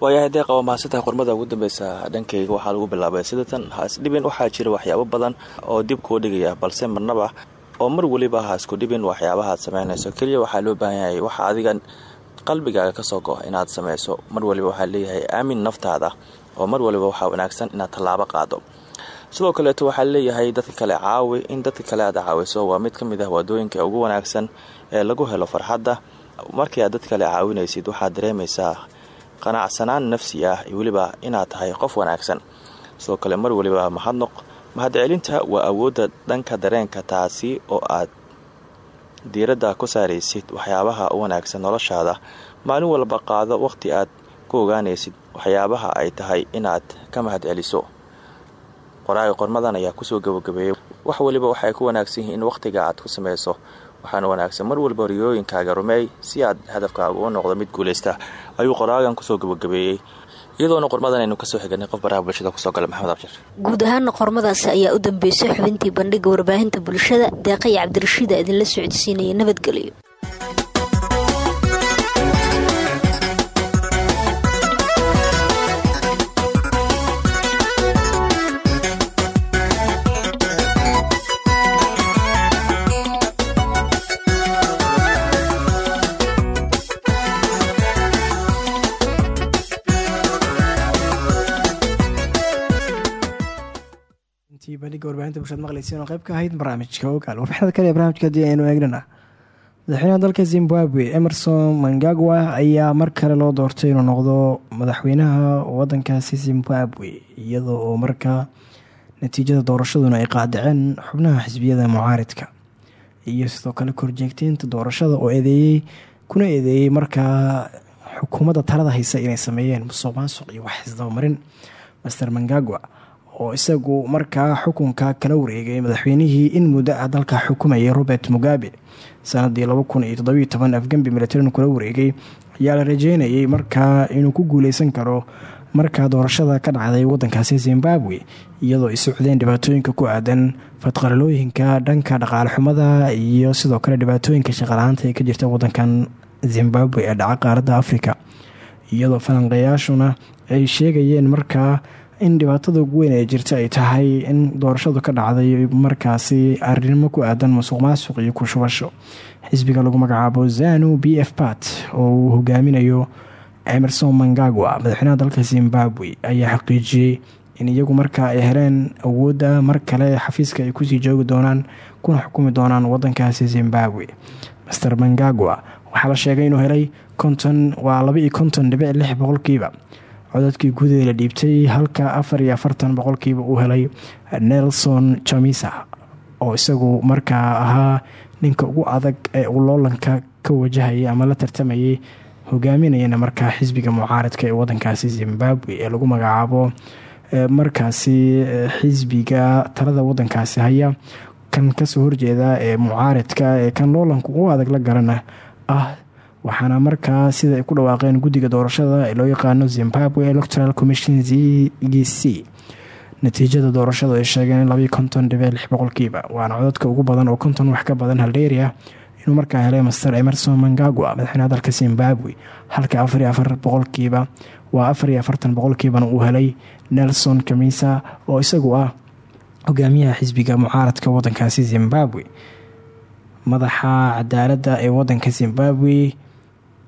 waayahay deeqa waa mahadsantahay qormada ugu dambeysa dhankayga waxaa lagu bilaabay sidatan haisdhibin waxaa jira waxyaabo badan oo dib kuu dhigaya balse marnaba oo mar weliba ha isku dhibin waxyaabahaad samaynayso. Keliya waxaa loo baahan waxa adiga qalbigaaga ka soo go inaad samayso. Mar waliba waxaa leeyahay aamin naftaada oo mar waliba waxaa wanaagsan inaad tallaabo qaado sidoo kaleeto waxaa leeyahay dadka kale caawi in dadka kale aad caawiso. Waa mid ka mid ah waadooyinka ugu wanaagsan ee lagu helo farxadda. Markii aad dad kale caawinaysid waxaad dareemaysaa qanacsanaan nafsi ah iyo weliba inaad tahay qof wanaagsan. Sidoo kale mar weliba mahadnoq mahadcelinta waa awoodda dhanka dareenka taasi oo aad diiradda ku saaraysid waxyaabaha u wanaagsan noloshaada. Maalin walba qaado waqhti aad ku ogaanaysid waxyaabaha ay tahay inaad ka mahadceliso. Qoraaga qormadan ayaa ku soo gabagabeeyey wax weliba waxay ku wanaagsan yihiin in wakhtiga aad ku samayso waxaana wanaagsan mar walba riyooyinkaaga rumeey si aad hadafkaaga u noqdo mid guulaysta. Ayuu qoraagan ku soo gabagabeeyey. Iyadoona qormadan aynu ka soo xiganay qof baraha bulshada ku soo gala maxamed abshir. Guud ahaana qormadaasi ayaa u dambeysay xubintii bandhiga warbaahinta bulshada deeqa iyo cabdirashiida idinla socodsiinaya nabadgelyo bandhiga warbaahinta bulshad maqleysiin oo qayb ka ahayd barnaamijka ogaal warbixinada kale ee barnamijka haddii aynu madaxweynaha dalka zimbabwe emerson mangagwa ayaa mar kale loo doortay inuu noqdo madaxweynaha wadankaasi zimbabwe iyadoo oo markaa natiijada doorashaduna ay qaadaceen xubnaha xisbiyada mucaaridka. Iyo sidoo kale korjeegteynta doorashada oo eedeeyey kuna eedeeyey markaa xukuumadda talada haysa inay sameeyeen musuq maasuq iyo wax isdabamarin. Master mangagwa oo isagu markaa xukunka kala wareegay madaxweynihii in muddo ah dalka xukumayay robert mugabe. Sanadii afgambi militarin kula wareegay ayaa la rajeynayay markaa inuu ku guuleysan karo markaa doorashada ka dhacday wadankaasi zimbabwe iyadoo ay socdeen dhibaatooyinka ku aadan fadqalalooyinka dhanka dhaqaale xumada iyo sidoo kale dhibaatooyinka shaqala-aanta ee ka jirta wadankan zimbabwe ee dhaca qaaradda afrika. Iyadoo falanqeeyaashuna ay sheegayeen markaa in dhibaatada ugu weyn ee jirta ay tahay in doorashadu ka dhacday markaasi arinimo ku aadan musuq maasuq iyo ku shubasho. Xisbiga lagu magacaabo zanu b f bat oo uu hogaaminayo emerson mangagwa madaxweynaha dalka zimbabwe ayaa xaqiijiyey in iyagu markaa ay heleen awoodda mar kale xafiiska ay ku sii joogi doonaan kuna xukumi doonaan wadankaasi zimbabwe. Master mangagwa waxaa la sheegay inuu helay konton waa laba iyo konton dhibic lix boqolkiiba codadkii gudaha la dhiibtay halka afar iyo afartan boqolkiiba uu helay nelson chamisa oo isagu markaa ahaa ninka ugu adag ee uu loolanka ka wajahayay ama la tartamayay hogaaminayana markaa xisbiga mucaaradka ee wadankaasi zimbabwe ee lagu magacaabo markaasi xisbiga talada wadankaasi haya. Kan ka soo horjeeda ee mucaaradka ee kan loolanka u adag la garana ah waxaana markaa sida ay ku dhawaaqeen guddiga doorashada ee loo yaqaano zimbabwe electoral commission z g c. Natiijada doorashada ay sheegeen in labayo konton dhibic lix boqolkiiba. Waana codadka ugu badan oo konton wax ka badan halderia inuu markaa helay master emerson mangagua madaxweynaha dalka zimbabwe. Halka afariyo afar boqolkiiba waa afariyo afartan boqolkiibana uu helay nelson kamisa oo isagu ah hogaamiyaha xisbiga mucaaradka wadankaasi zimbabwe. Madaxa cadaaladda ee wadanka zimbabwe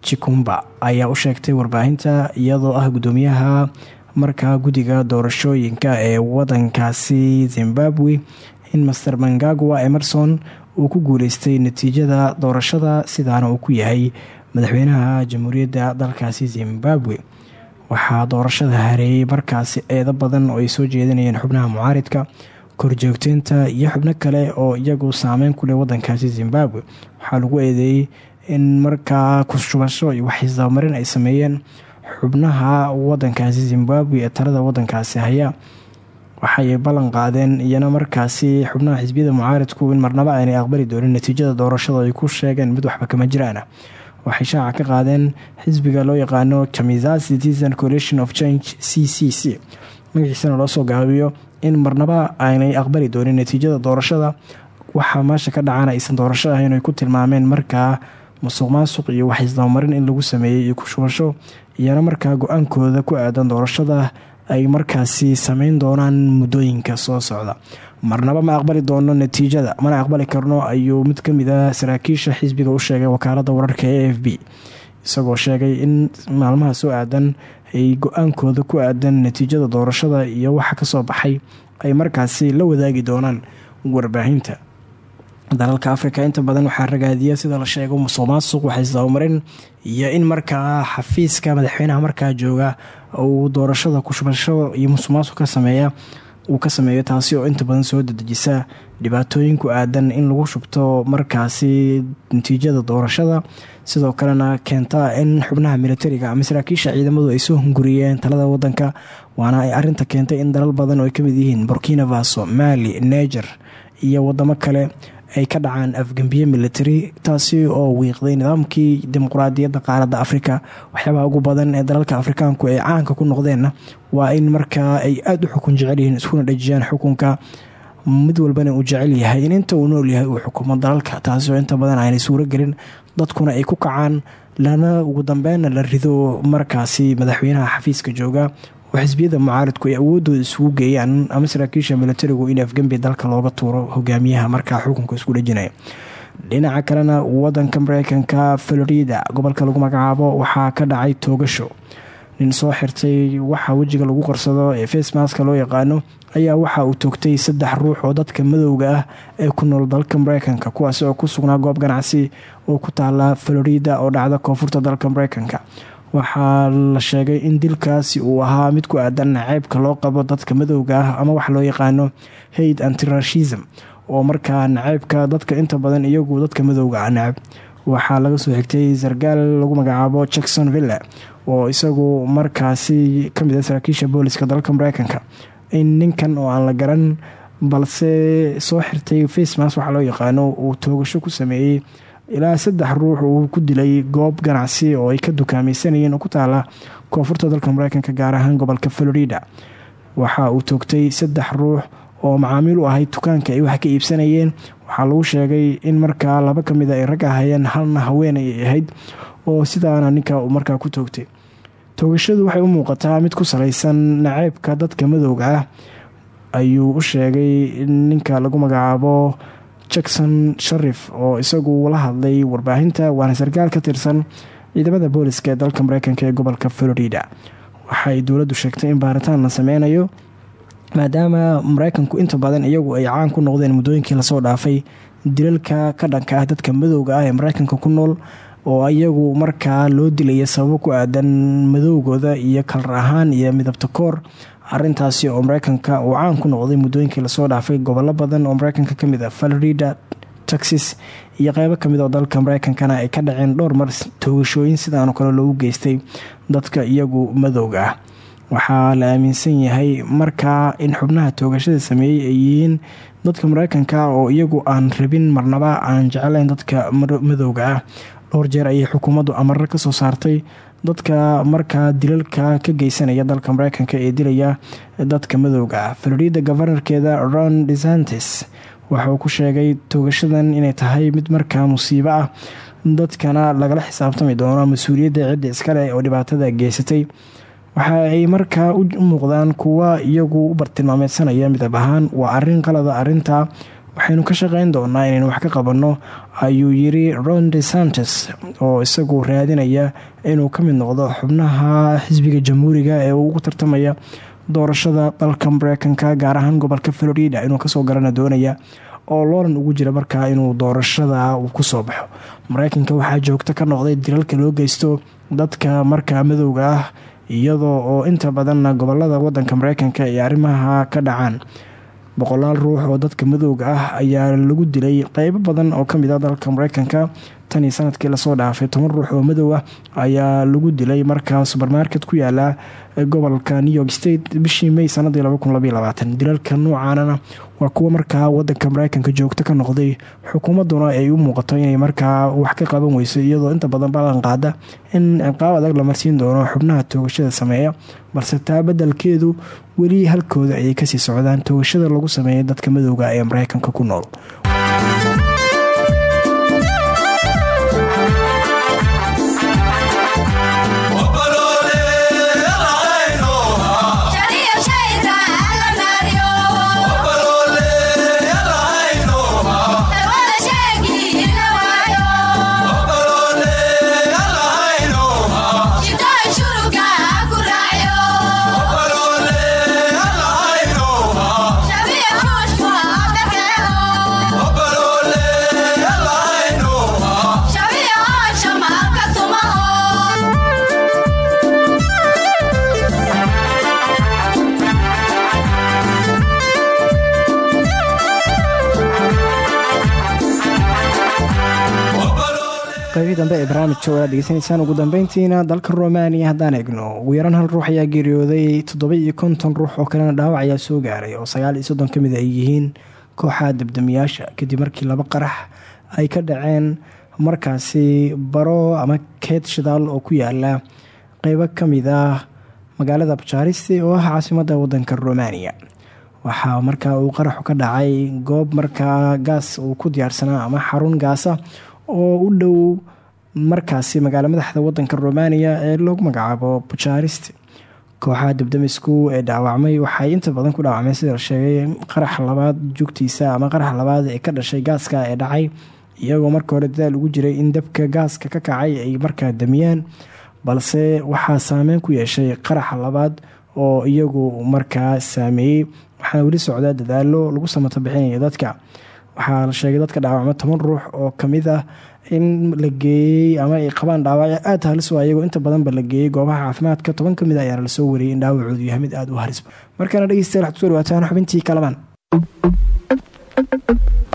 jikumba ayaa u sheegtay warbaahinta iyadoo ah gudoomiyaha markaa guddiga doorashooyinka ee wadankaasi zimbabwe. In master mangagua emerson uu ku guuleystay natiijada doorashada sidaana uu ku yahay madaxweynaha jamhuuriyadda dalkaasi zimbabwe. Waxaa doorashada hareeyay markaasi eedo badan oo ay soo jeedinayeen xubnaha mucaaridka korjoogteynta iyo xubno kale oo iyagu saameyn ku leh wadankaasi zimbabwe. Waxaa lagu eedeeyey in markaa kushubasho iyo waxisdabamarin ay sameeyeen xubnaha wadankaasi zimbabwe ee talada wadankaasi haya. Waxay ballan qaadeen iyana markaasi xubnaha xisbiyada mucaaridku in marnaba aanay aqbali doonin natiijada doorashada ay ku sheegeen mid waxba kama jiraan waxay shaaca ka qaadeen xisbiga loo yaqaano kamiza citizen coalition of change c c loo soo gaabiyo in marnaba aanay aqbali doonin natiijada doorashada. Waxaa meesha ka dhacana aysan doorasho ay ku tilmaameen markaa musuq maasuq iyo waxisdabamarin in lagu sameeyey iyo kushubasho iyana markaa go'aankooda ku aadan doorashada ay markaasi sameyn doonaan muddooyinka soo socda. Marnaba ma aqbali doono natiijada mana aqbali karno ayuu mid ka mid ah saraakiisha xisbiga u sheegay wakaalada wararka e f b isagoo sheegay in maalmaha soo aadan ay go'aankooda ku aadan natiijada doorashada iyo waxa ka soo baxay ay markaasi la wadaagi doonaan warbaahinta dalalka afrika inta badan waxaa ragaadiya sida la sheego musuq maasuq waxaisdabamarin iyo in markaa xafiiska madaxweynaha markaa jooga uu doorashada kushubasho iyo musuq sameeya uu ka sameeyo taasi oo inta badan soo dedejisa dhibaatooyin ku aadan in lagu shubto markaasi natiijada doorashada. Sidoo kalena keenta in xubnaha militariga ama saraakiisha ciidamadu ay soo hunguriyeen talada wadanka waana ay arinta keentay in dalal badan oo ay ka mid yihiin burkina faso mali neger iyo wadamo kale ay ka dhacaan afgembiye military taasi oo wiiqday nidaamkii dimuqraadiyadda qaaradda afrika. Waxyaabaha ugu badan ee dalalka afrikaanku ay caanka ku noqdeenna waa in markaa ay aada u xukun jecel yihiin iskuna dhejiyaan xukunka. Mid walbana uu jecel yahay in inta uu nool yahay uu xukumo dalalka taasi oo inta badan aanay suuro gelin dadkuna ay ku kacaan. Lana ugu dambeynna la rido markaasi madaxweynaha xafiiska jooga oo xisbiyada mucaaridku ay awoodooda isugu geeyaan ama saraakiisha militarigu in afgembi dalka looga tuuro hogaamiyaha markaa xukunka isku dhejinaya dhinaca kalena wadanka mareykanka florida gobolka lagu magacaabo waxaa ka dhacay toogasho nin soo xirtay waxa wejiga lagu qarsado ee facemaska loo yaqaano ayaa waxa uu toogtay saddex ruux oo dadka madowga ah ee ku nool dalka mareykanka kuwaasi oo ku sugnaa goob ganacsi oo ku taala florida oo dhacda koonfurta dalka mareykanka waxaa la sheegay in dilkaasi uu ahaa mid ku aadan naceybka loo qabo dadka madowga ah ama wax loo yaqaano haid antirashism oo markaa naceybka dadka inta badan iyagu dadka madowga ah nacab waxaa laga soo xigtay sargaal lagu magacaabo jackson ville oo isagu markaasi ka mid ah saraakiisha booliska dalka mareykanka in ninkan oo aan la garan balse soo xirtay facemas waxaa loo yaqaano uu toogasho ku sameeyey ilaa saddex ruux uu ku dilay goob ganacsi oo ay ka dukaamaysanayeen oo ku taala koonfurta dalka mareykanka gaar ahaan gobolka florida. Waxa uu toogtay saddex ruux oo macaamiil u ahayd dukaanka ay wax ka iibsanayeen. Waxaa lagu sheegay in markaa laba ka mid a ay rag ahayeen halna haweenay ay ahayd oo sidaana ninka uu markaa ku toogtay. Toogashadu waxay u muuqataa mid ku salaysan naceybka dadka madowga ah. Ayuu u sheegay ninka lagu magacaabo jackson sharif oo isagu la hadlay warbaahinta waana sarkaal ka tirsan ciidamada booliska ee dalka mareykanka ee gobolka florida. Waxay dowladdu sheegtay in baaritaan la sameynayo maadaama mareykanku inta badan iyagu ay caan ku noqdeen muddooyinkii la soo dhaafay dilalka ka dhanka ah dadka madowga ah ee mareykanka ku nool oo iyagu markaa loo dilaya sababo ku aadan madowgooda iyo kalar ahaan iyo midabta koor arintaasi oo mareykanka uu caan ku noqday muddooyinkii la soo dhaafay gobollo badan oo mareykanka ka mid ah florida texas iyo qeybo ka mid oo dalka mareykankana ay ka dhaceen dhowr mar toogashooyin sidaanoo kale loogu geystay dadka iyagu madowga ah. Waxaa la aaminsan yahay markaa in xubnaha toogashada sameeyey ay yihiin dadka mareykanka oo iyagu aan rabin marnaba aan jecelayn dadka madowga ah. Dhowr jeer ayay xukuumaddu amarro ka soo saartay dadka markaa dilalka ka geysanaya dalka mareykanka ee dilaya dadka madowga. Ah florida governorkeeda ron desantes waxa uu ku sheegay toogashadan inay tahay mid markaa musiibo ah dadkana lagala xisaabtami doono mas'uuliyadda cidda iskale oo dhibaatada geysatay. Waxa ay markaa u muuqdaan kuwa iyagu u bartilmaameedsanaya midab ahaan waa arrin qalada arintaa waxaynu ka shaqeyn doonaa inaynu wax ka qabanno ayuu yiri ron de oo isagu raadinaya inuu ka mid noqdo xubnaha xisbiga jamhuuriga ee ugu tartamaya doorashada dalka mareykanka gaar ahaan gobolka florida inuu ka soo garana doonaya oo loolan ugu jira markaa inuu doorashada uu ku soo baxo. Mareykanka waxaa joogto ka noqday dilalka loo geysto dadka markaa madowga ah iyadoo oo inta badanna gobollada wadanka mareykanka ee arrimaha ka dhacaan boqolaal ruux oo dadka madowga ah ayaa lagu dilay qeybo badan oo ka mid ah dalka mareykanka tan iyo sannadkii la soo dhaafay toban ruux oo madow ah ayaa lagu dilay markaa subermarket ku yaalla gobolka new york state bishii may sanadii dilalka noocaanana waa kuwa markaa wadanka mareykanka joogto ka noqday xukuumaduna ay u muuqato inay markaa wax ka qaban weyso iyadoo inta badan ballan qaada in ciqaab adag la marsiin doono xubnaha toogashada sameeya balse taa badelkeedu weli halkooda ayay ka sii socdaan toogashada lagu sameeya dadka madowga ee mareykanka ku nool dambe ee barnaamijka waad ugu dambeyntiina dalka romaniya haddaan eegno ugu yaraan hal ruux ayaa geeriyooday toddoba iyo konton ruux oo kalena dhaawac ayaa soo gaaray oo sagaal iyo soddon ka mid ay yihiin kooxaha dabdamiyaasha kadib markii laba qarax ay ka dhaceen markaasi baro ama keed shidaal oo ku yaalla qeybo ka mid ah magaalada bajaaristi oo ah caasimadda wadanka romaniya waxaa markaa uu qaraxu ka dhacay goob markaa gaas uu ku diyaarsanaa ama xarun gaasa oo u dhow markaasi magaalo madaxda wadanka romaniya ee loogu magacaabo bujaarist kooxaha dabdamisku ee dhaawacmay waxay inta badan ku dhaawacmeen sida la sheegay qarax labaad jugtiisa ama qarax labaad ee ka dhashay gaaska ee dhacay iyagoo marka hore dadaal ugu jiray in dabka gaaska ka kacay ay markaa damiyaan balse waxaa saameyn ku yeeshay qaraxa labaad oo iyagu markaa saameeyey waxaana weli socdaa dadaalo lagu samato bixinaya dadka. Waxaa la sheegay dadka dhaawacma toban ruux oo ka mid ah in la geeyey ama ay qabaan dhaawacyo aada halis waa iyagoo inta badanba la geeyey goobaha caafimaadka. Toban ka mid a ayaana la soo wariyay in dhaawacoodu yahay mid aada u harisba markaana dhegeystayaal waxad ku soo dhawaataan xubintii kalaban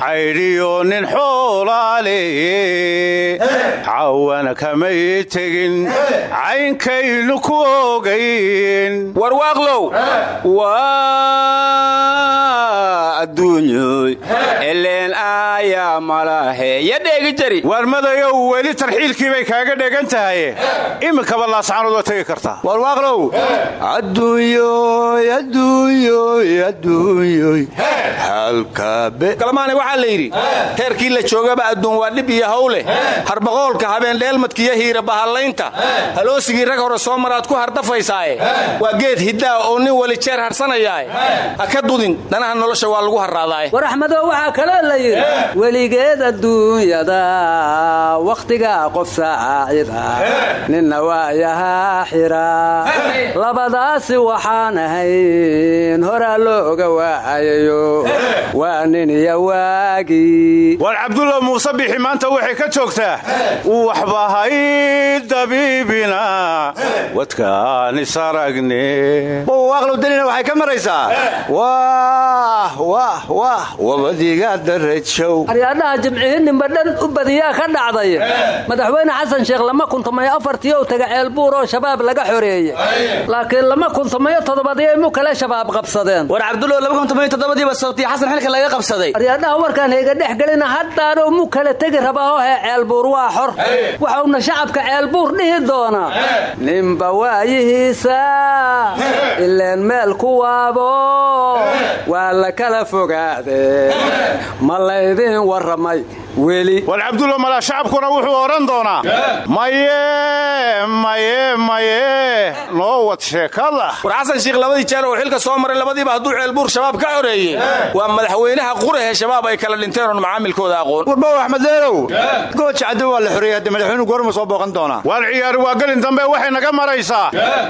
caydhiyo nin xoolaale. Cawana kamay tegin caynkaynu ku ogayn warwaaqlow waa adduunyoy eleen aayaa malahe ya dheegi jari. Waar madayow weli tarxiilkii bay kaaga dhegan tahaye. Iminkaba laascanood waa tegi kartaa warwaaqlow adduunyoy adduunyoy adduunyoy kalamaane waxaa la yidhi? Heerkii la joogaba adduun waa dhib iyo hawleh harbaqoolka habeendheelmadkiiyo hiira bahallaynta haloosigii rag hore soo maraad ku hardafaysaaye waa geed hiddaa oo nin weli jeer harsanayaae ha ka dudin danaha nolosha waa lagu harraadaay war axmedow waxaa kaloo la yidhi weligeed adduunyada wakhtiga qof saacida ninna waayahaa xira. Labadaasi waxaan ahayn horaa looga waayayo. Waa nin iyo waagii war cabdulla muuse bixi maanta waxay ka joogtaa waxba hay dabiibina wadkaan isaragne waaqlowdanina waxay ka maraysaa wah wah wah wabadiga darajow. Aryaadhaha jimcihininba dhan u badiyaa ka dhacday. Madaxweyne xasan sheekh lama kuntumayo afartii ou taga ceelbuur oo shabaab laga xoreeyey laakiin lama kuntumayo toddobadii mu kale shabaab qabsadeen. War cabdulow laba kuntumayo toddobadiiba sabtii xasan xilka laga qabsaday warkaan hayga dhex gelina haddaanuu mu kale tegi rabaaho hee ceelbuur waa xor. Waxauna shacabka ceelbuur dhihi doonaa. Ninba waayihiisa ileen meel ku waabo. Waa la kala fogaade ma laydin warramay weli. War cabdulla malaa shacabkuna wuxuu odhan doonaa. Maye maye maye. Noo wad sheekada. War xasan shiikh labadii jeer oo xilka soo maray labadiiba hadduu ceelbuur shabaab ka xoreeyey. Waa madaxweynaha qurahe shabaab ay kala dhinteen oon macaamilkooda aqoon. Warbow axmed leelow gooja caddi waa la xoreeyey hadda madaxweynuhu goorma soo booqan doonaa. War ciyaari waa gelin dambe waxay naga maraysaa.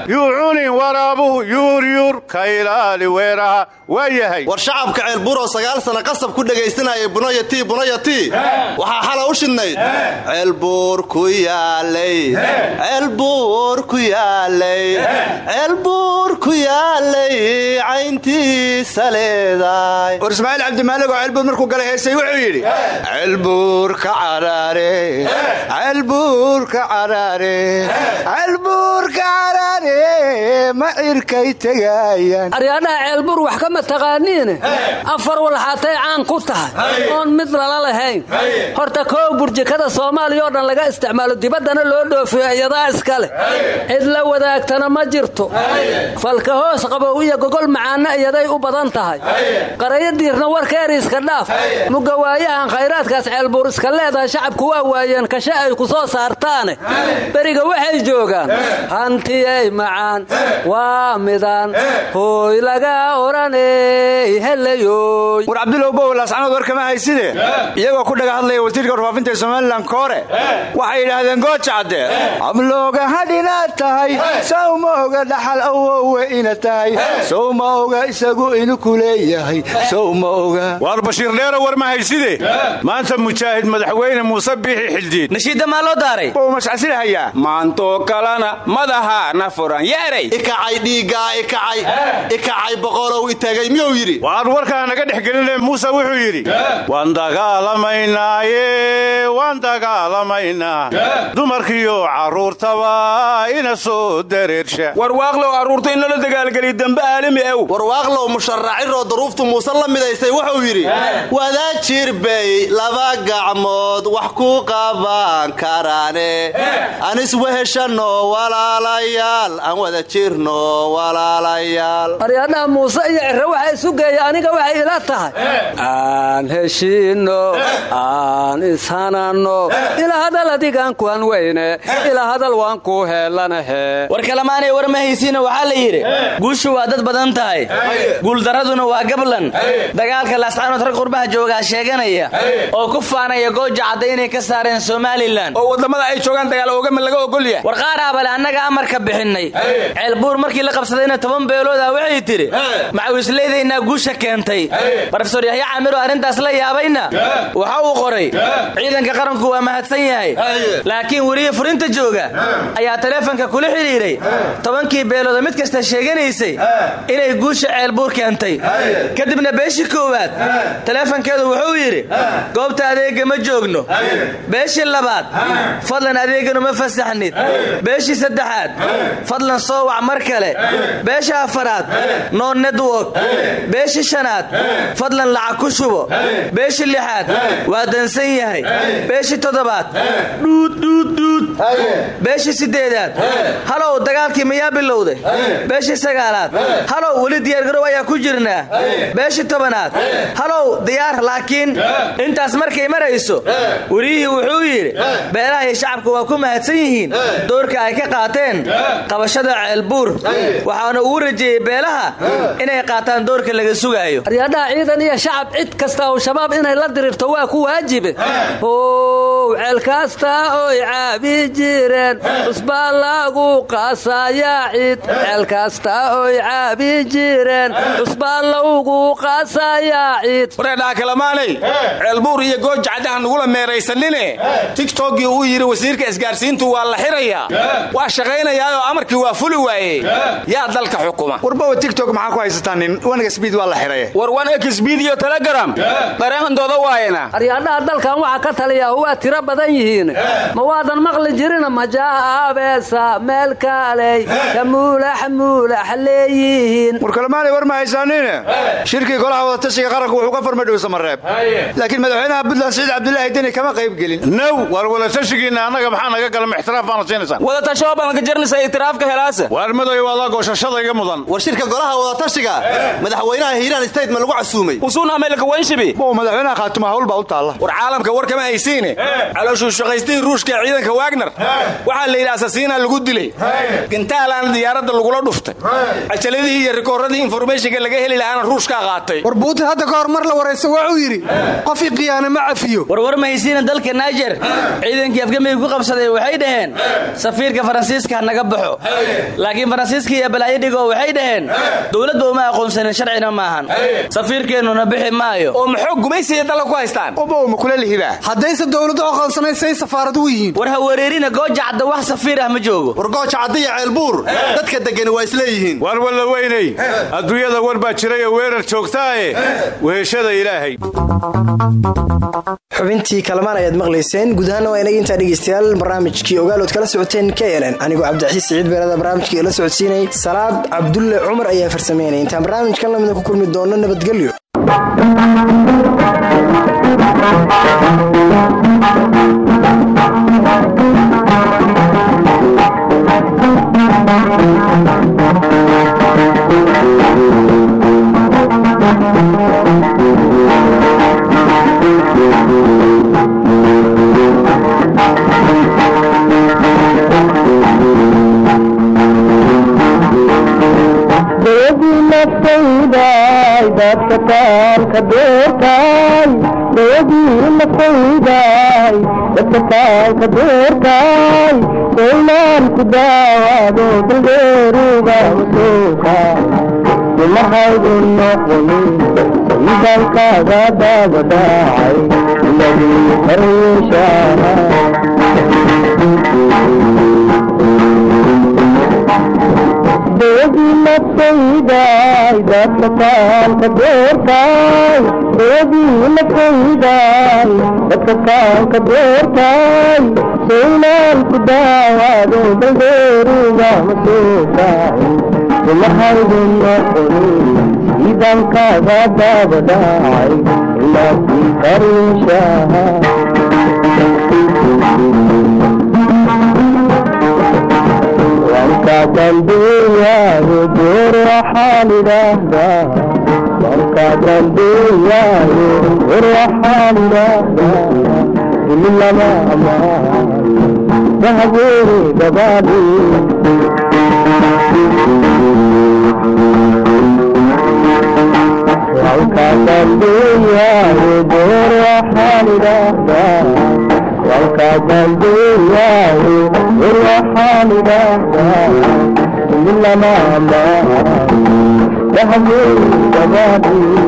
Yuucunin waraabuhu yuuryuur ka ilaali weeraha. Waa yahay. War shacabka ceelbuur oo sagaal sana qasab ku dhegaysanayay bunayatii bunayatii waxaa xala u shidnayd ceelbuur ku yaalay. Ceelbuur ku yaalay. Ceelbuur ku yaalay. Cayntiisa leedaay war ismaaciil cabdimaalig oo ceelbuur markuu galay heesay wuxuu yidhi ceelbuur ka caraare. Ceelbuur ka caraare. Ceelbuur ka caraare. Ma cirkay tegayaan. Aryaadhaha ceelbuur wax kama taqaaniine afar walxaatay caan ku tahay. Oon mid lala lahayn horta koow burjikada soomaaliya oo dhan laga isticmaalo dibaddana loo dhoofiyo iyadaa iska leh cid la wadaagtana ma jirto. Falka hoos qabow iyo gogol macaanna iyaday u badan tahay. Qarayo diirna warkeeri iska dhaaf. Mugawaayahan khayraadkaas ceelbuur iska leedahay shacabku waa waayeen kashe ay ku soo saartaane. Beriga waxay joogaan. Hantiyey macaan. Waa midaan. Hooy laga odhaney helayoy war cabdulow bow laascanood war kama hayside iyagoo ku dhaga hadlaya wasiirka warfaafinta somalilan koore. Waxay yidhaahdeen gooja cadde ablooga hadhinaad tahay. Sow ma oga dhaxal awowe ina tahay. Sow ma oga isagu inu ku leeyahay. Sow ma oga. Waar bashiir dheero war ma hayside? Maanta mujaahid madaxweyne muuse biixi xildiid. Nashiidda maa loo daaray? Bow mascasilahayaa maantoo kalena madaha na furan. Yeeray. Ikacay dhiiggaa ikacay ikacay boqolow itagay miyuu yidhi? Waar warkaa naga dhex geline muuse wuxuu yidhi waan dagaalamaynaaye waan dagaalamaynaa dumarkiyo carruurtaba ina soo dareersha war waaqlow carruurta in lala dagaalgeliyo dambe aalami ew. War waaqlow musharaxiroo daruuftu muuse la midaysay wuxuu yidhi wada jirbay laba gacmood wax ku qaban karaane. Aan isweheshanno walaalayaal aan wada jirno walaalayaal. Aryaadhaha muuse iyo cire waxa isu geeya aniga waxay ila tahay. Aan heshiinno aan ishananno ila hadal adigaan kuan weyne ila hadal waan ku heelanahe war kalamaanay war ma haysiina waxaa la yidhi guushu waa dad badan tahay. Guuldaraduna waa gablan. Dagaalka laascaanood rag qurbaha joogaa sheeganaya oo ku faanaya gooja cadda inay ka saareen somalilan oo waddamada ay joogaan dagaal oogama laga ogolyahay war qaaraabale annaga amarka bixinnay. Ceelbuur markii la qabsadayna toban beelooda waxay tidhi macawisleydaynaa guusha keentay. Rofesor yaxya camiro arrintaas la yaabayna. Waxa uu qoray ciidanka qaranku waa mahadsan yahay. Laakiin weliya furinta jooga ayaa taleefanka kula xidhiidhay. Tobankii beelooda mid kasta sheeganaysay inay guusha ceelbuur keentay kadibna beeshii koowaad taleefankeedu wuxuu yidhi goobta adeega ma joogno. Beeshii labaad fadlan adeeganu ma fasaxnid. Beeshii saddexaad fadlan soo wac mar kale. Beesha afaraad no network beeshii shanaad fadlan lacag ku shubo. Beeshii lixaad waa dansan yahay beeshii toddobaad dhuuddhuuddhuud beeshii siddeedaad halow dagaalkii miyaa bilowday? Beeshii sagaalaad. Halow weli diyaargarow ayaa ku jirnaa? Beeshii tobanaad. Halow diyaar laakiin intaas markay marayso weliyihii wuxuu yidhi beelaha iyo shacabku waa ku mahadsan yihiin. Doorka ay ka qaateen qabashada ceelbuur. Waxaana ugu rajeeyey beelaha inay qaataan doorka laga sugaayo. Ciidan iyo shacab cid kasta oo shabaab inay la dirirto waa ku waajibe ow ceelkasta oy caabi jireen. Cusbaa lagu qaasayaa cid ceelkasta oy caabi jireen. Cusbaa lagu qaasayaa cid wareedhaa kalamaanay ceelbuur iyo gooja caddaha nugula meeraysanine. Tigtogii uu yidhi wasiirka isgaarsiintu waa la xirayaa waa shaqaynayaayoo amarkii waa fuli waaye yaa dalka xukuma. Warbawa tigtok maxaa ku haysataa nin? Wanaga sbiid waa la xiray war wan exbid iyo telegram. Dareenkandooda waayana aryadhaha dalkan waxa ka taliyaa waa tiro badan yihiin. Ma waadan maqli jirina majaaha aabeesa meel kaaley ka muulax muulax leeyihiin. War kalamaanay war ma haysaanine shirkii golaha wadatashiga qaranku wuxuu ka farmay dhowsamareeb laakiin madaxweynaha puntland siciid cabdulaahi deni kama qayb gelin. Now war wadatashigiinna annaga maxaa naga gala ixtiraaf baana siinaysaan wadatasho baanka jarnaysa itiraafka helaasa waar madoy waa la goosashada iga mudan. War shirka golaha wadatashiga madaxweynaha hiiraan state ma lagu casuumay. Usuuna ameelka wanshibi madaxweynaha khaatuma hawl baa u taalla war caalamka war kama haysiine. Calooshuu shaqaystihii ruushka ee ciidanka wagner. Waxaa la yidhi asasiinaa lagu dilay. Gantaalaan diyaaradda lagula dhuftay. Cajaladihii iyo rikooradii informationka laga heli lahaana ruushkaa qaatay. War buutin hadda ka hor mar la waraysa wuxuu yidhi qof iqiyaana ma cafiyo. Warwar ma haysiina dalka naijer ciidankii afgamiga ku qabsaday waxay dhaheen safiirka faransiiska ha naga baxo. Laakiin faransiiska iyo balaayadhigo waxay dhaheen dowladda uma aqoonsanin sharcina maahan. Safiirkeennuna bixi maayo. Oo maxoo gumaysiya dalka ku haystaan haddayse dowladdu aqoonsanayn say safaarad u yihiin. War ha wareerina gooja cadda wax safiir ah ma joogo. War gooja caddiya ceelbuur dadka deggani waa isleeyihiin waar walla weynay adduunyada war baa jiray oo weerar joogtaae weheshada ilaahay. Xubintii kalamaan ayaad maqlayseen guud ahaanna waa inaga intaa barnaamijkii ogaalood kala socoteen k nn anigoo cabdixasiis siciid beerada barnaamijkii la socodsiinay salaad cabdulle cumar ayaa farsameynay intaan barnaamijkan lamida ku kulmi doono nabadgelyo dadka taalka beertaay doodii nafaydaay dadka dadka taalka beertaay doodii nafaydaay dadka taalka beertaay soomaan ku daawaado siidankaaga daabadaacay ilaakii kariishaha wanka dambeeyaayo goor waxaan idhaahdaa wanka dambeeyaayo goor waxaan idhaahdaa ili lama amaayo dahabeere gabaadhii wanka dambeeyaayo goor waxaan idhaahdaa wanka dambeeyaayo goor waxaan idhaahdaa ili lama gabaadhii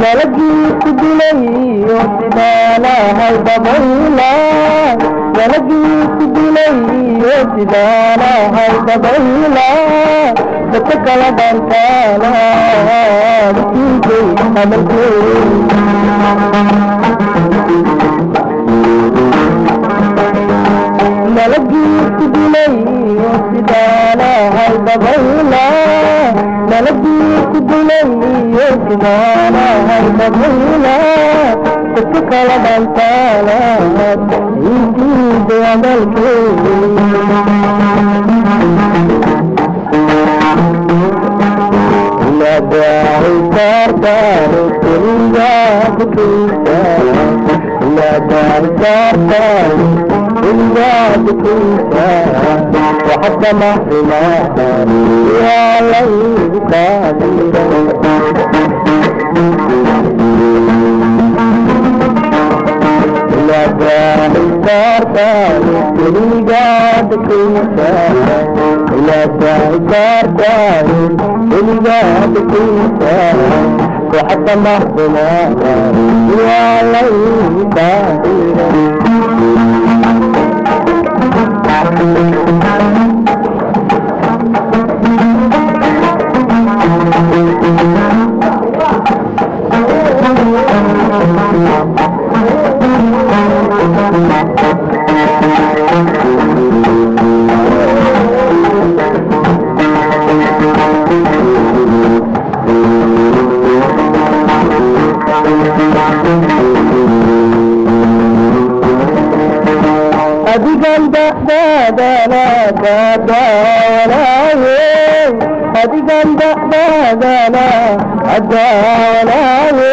malagii ku dilayo sidaanahay dabayla malagii ku dilayo sidaanahay dabayla dadka kala dhantaana diiday amalkey malagii ku dilayo sidaanahay dabayla. Malagii ku dilayo sidaanahay dabayla. Dadka kala dhantaana إلا بكنسان وحتى ما حماها يا ليتني لا تارتني إلا بكنسان لا تارتني إلا بكنسان وحتى ما حماها يا ليتني da'daadana kaadaawanaaye adigan da'daadana adaawanaaye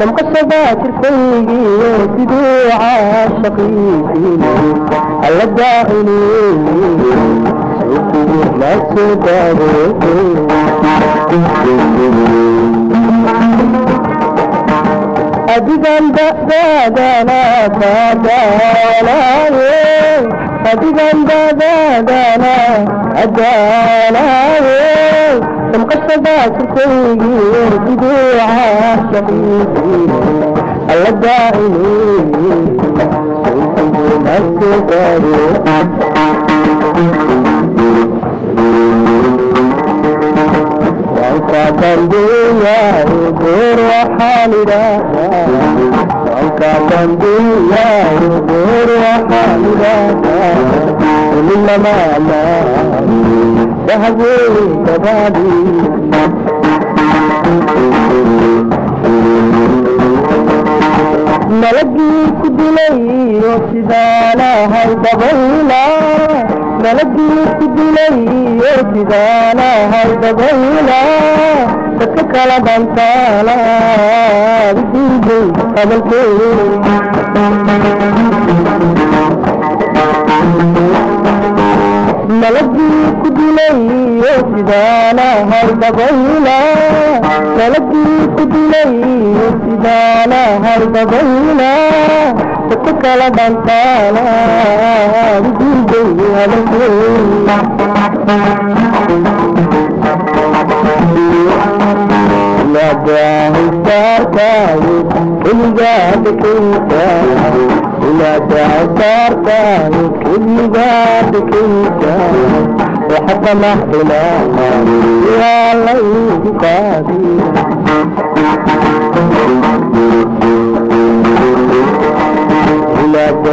damqashadaa jirkaygiyo siduu caashaqiisiina alla daa'ini sukugu naasoo daaweeye adigan da'daadana kaadaawanaaye adigan da'daadana adaanaaye damqashadaa jirkaygiyo siduu caashaqiisiina alla daa'ini dahagee gabaadii malagii ku dilayo sidaanahay dabayla malagii ku dilayo sidaanahay dabayla dadka kala dhantaala diiday hadalkee malagii ku dilayo sidaanahay dabayla malagii ku dilayo sidaanahay dabayla dadka kala dhantaala diiday inaad saartaay keligaada kaysa waxadda maxdimaha yaa laygu qaadiya inaad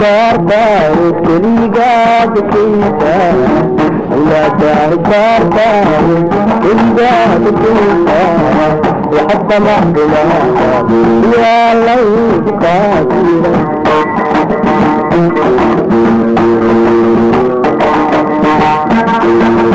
saartaay keligaada kaysa inaad saartaay keligaada kaysa وحتى محضنا يا ليت قادرا kuwanala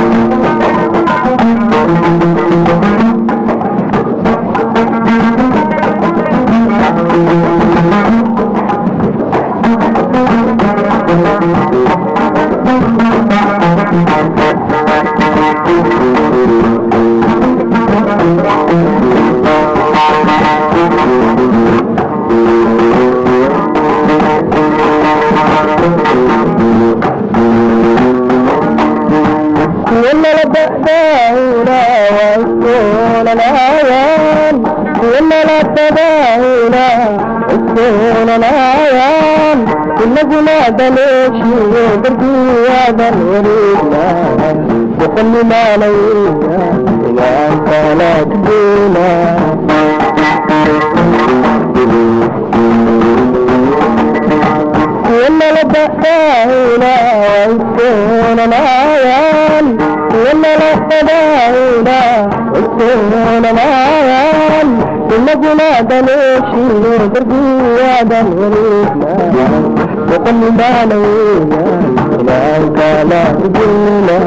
Inaguna daleeshiyo darbiyadan wareegnaan boqolnimaanayna inaan kala duuna kuwanala da'daahuna waiskuunanaayaan kuwanala inaguna daleeshiyo darbiyadan inaan kala duuna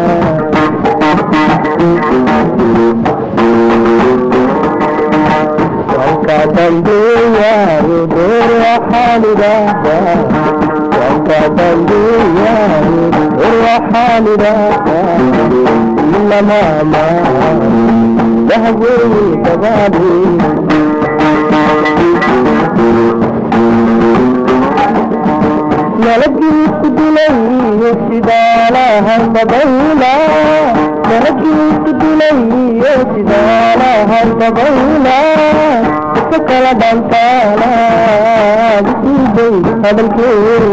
dambeeyaayo door waxaan idhaahdaa waanka dambeeyaayo door waxaan idhaahdaa ilamaama dahweeye dabaali nalagiisu dilayo sidaalahan dabayla nalagiisu dilayo sidaalahan dabayla iska kala dhantaala bisiibay hadalkeey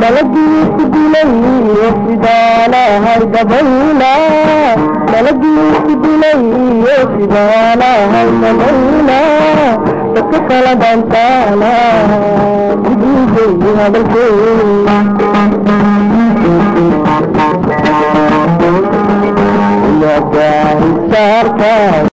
nalagiisu dilayo sidaalahan dabayla nalagiisu dilayo sidaalahan dabayla iska kala dhantaala bisiibay hadalkeey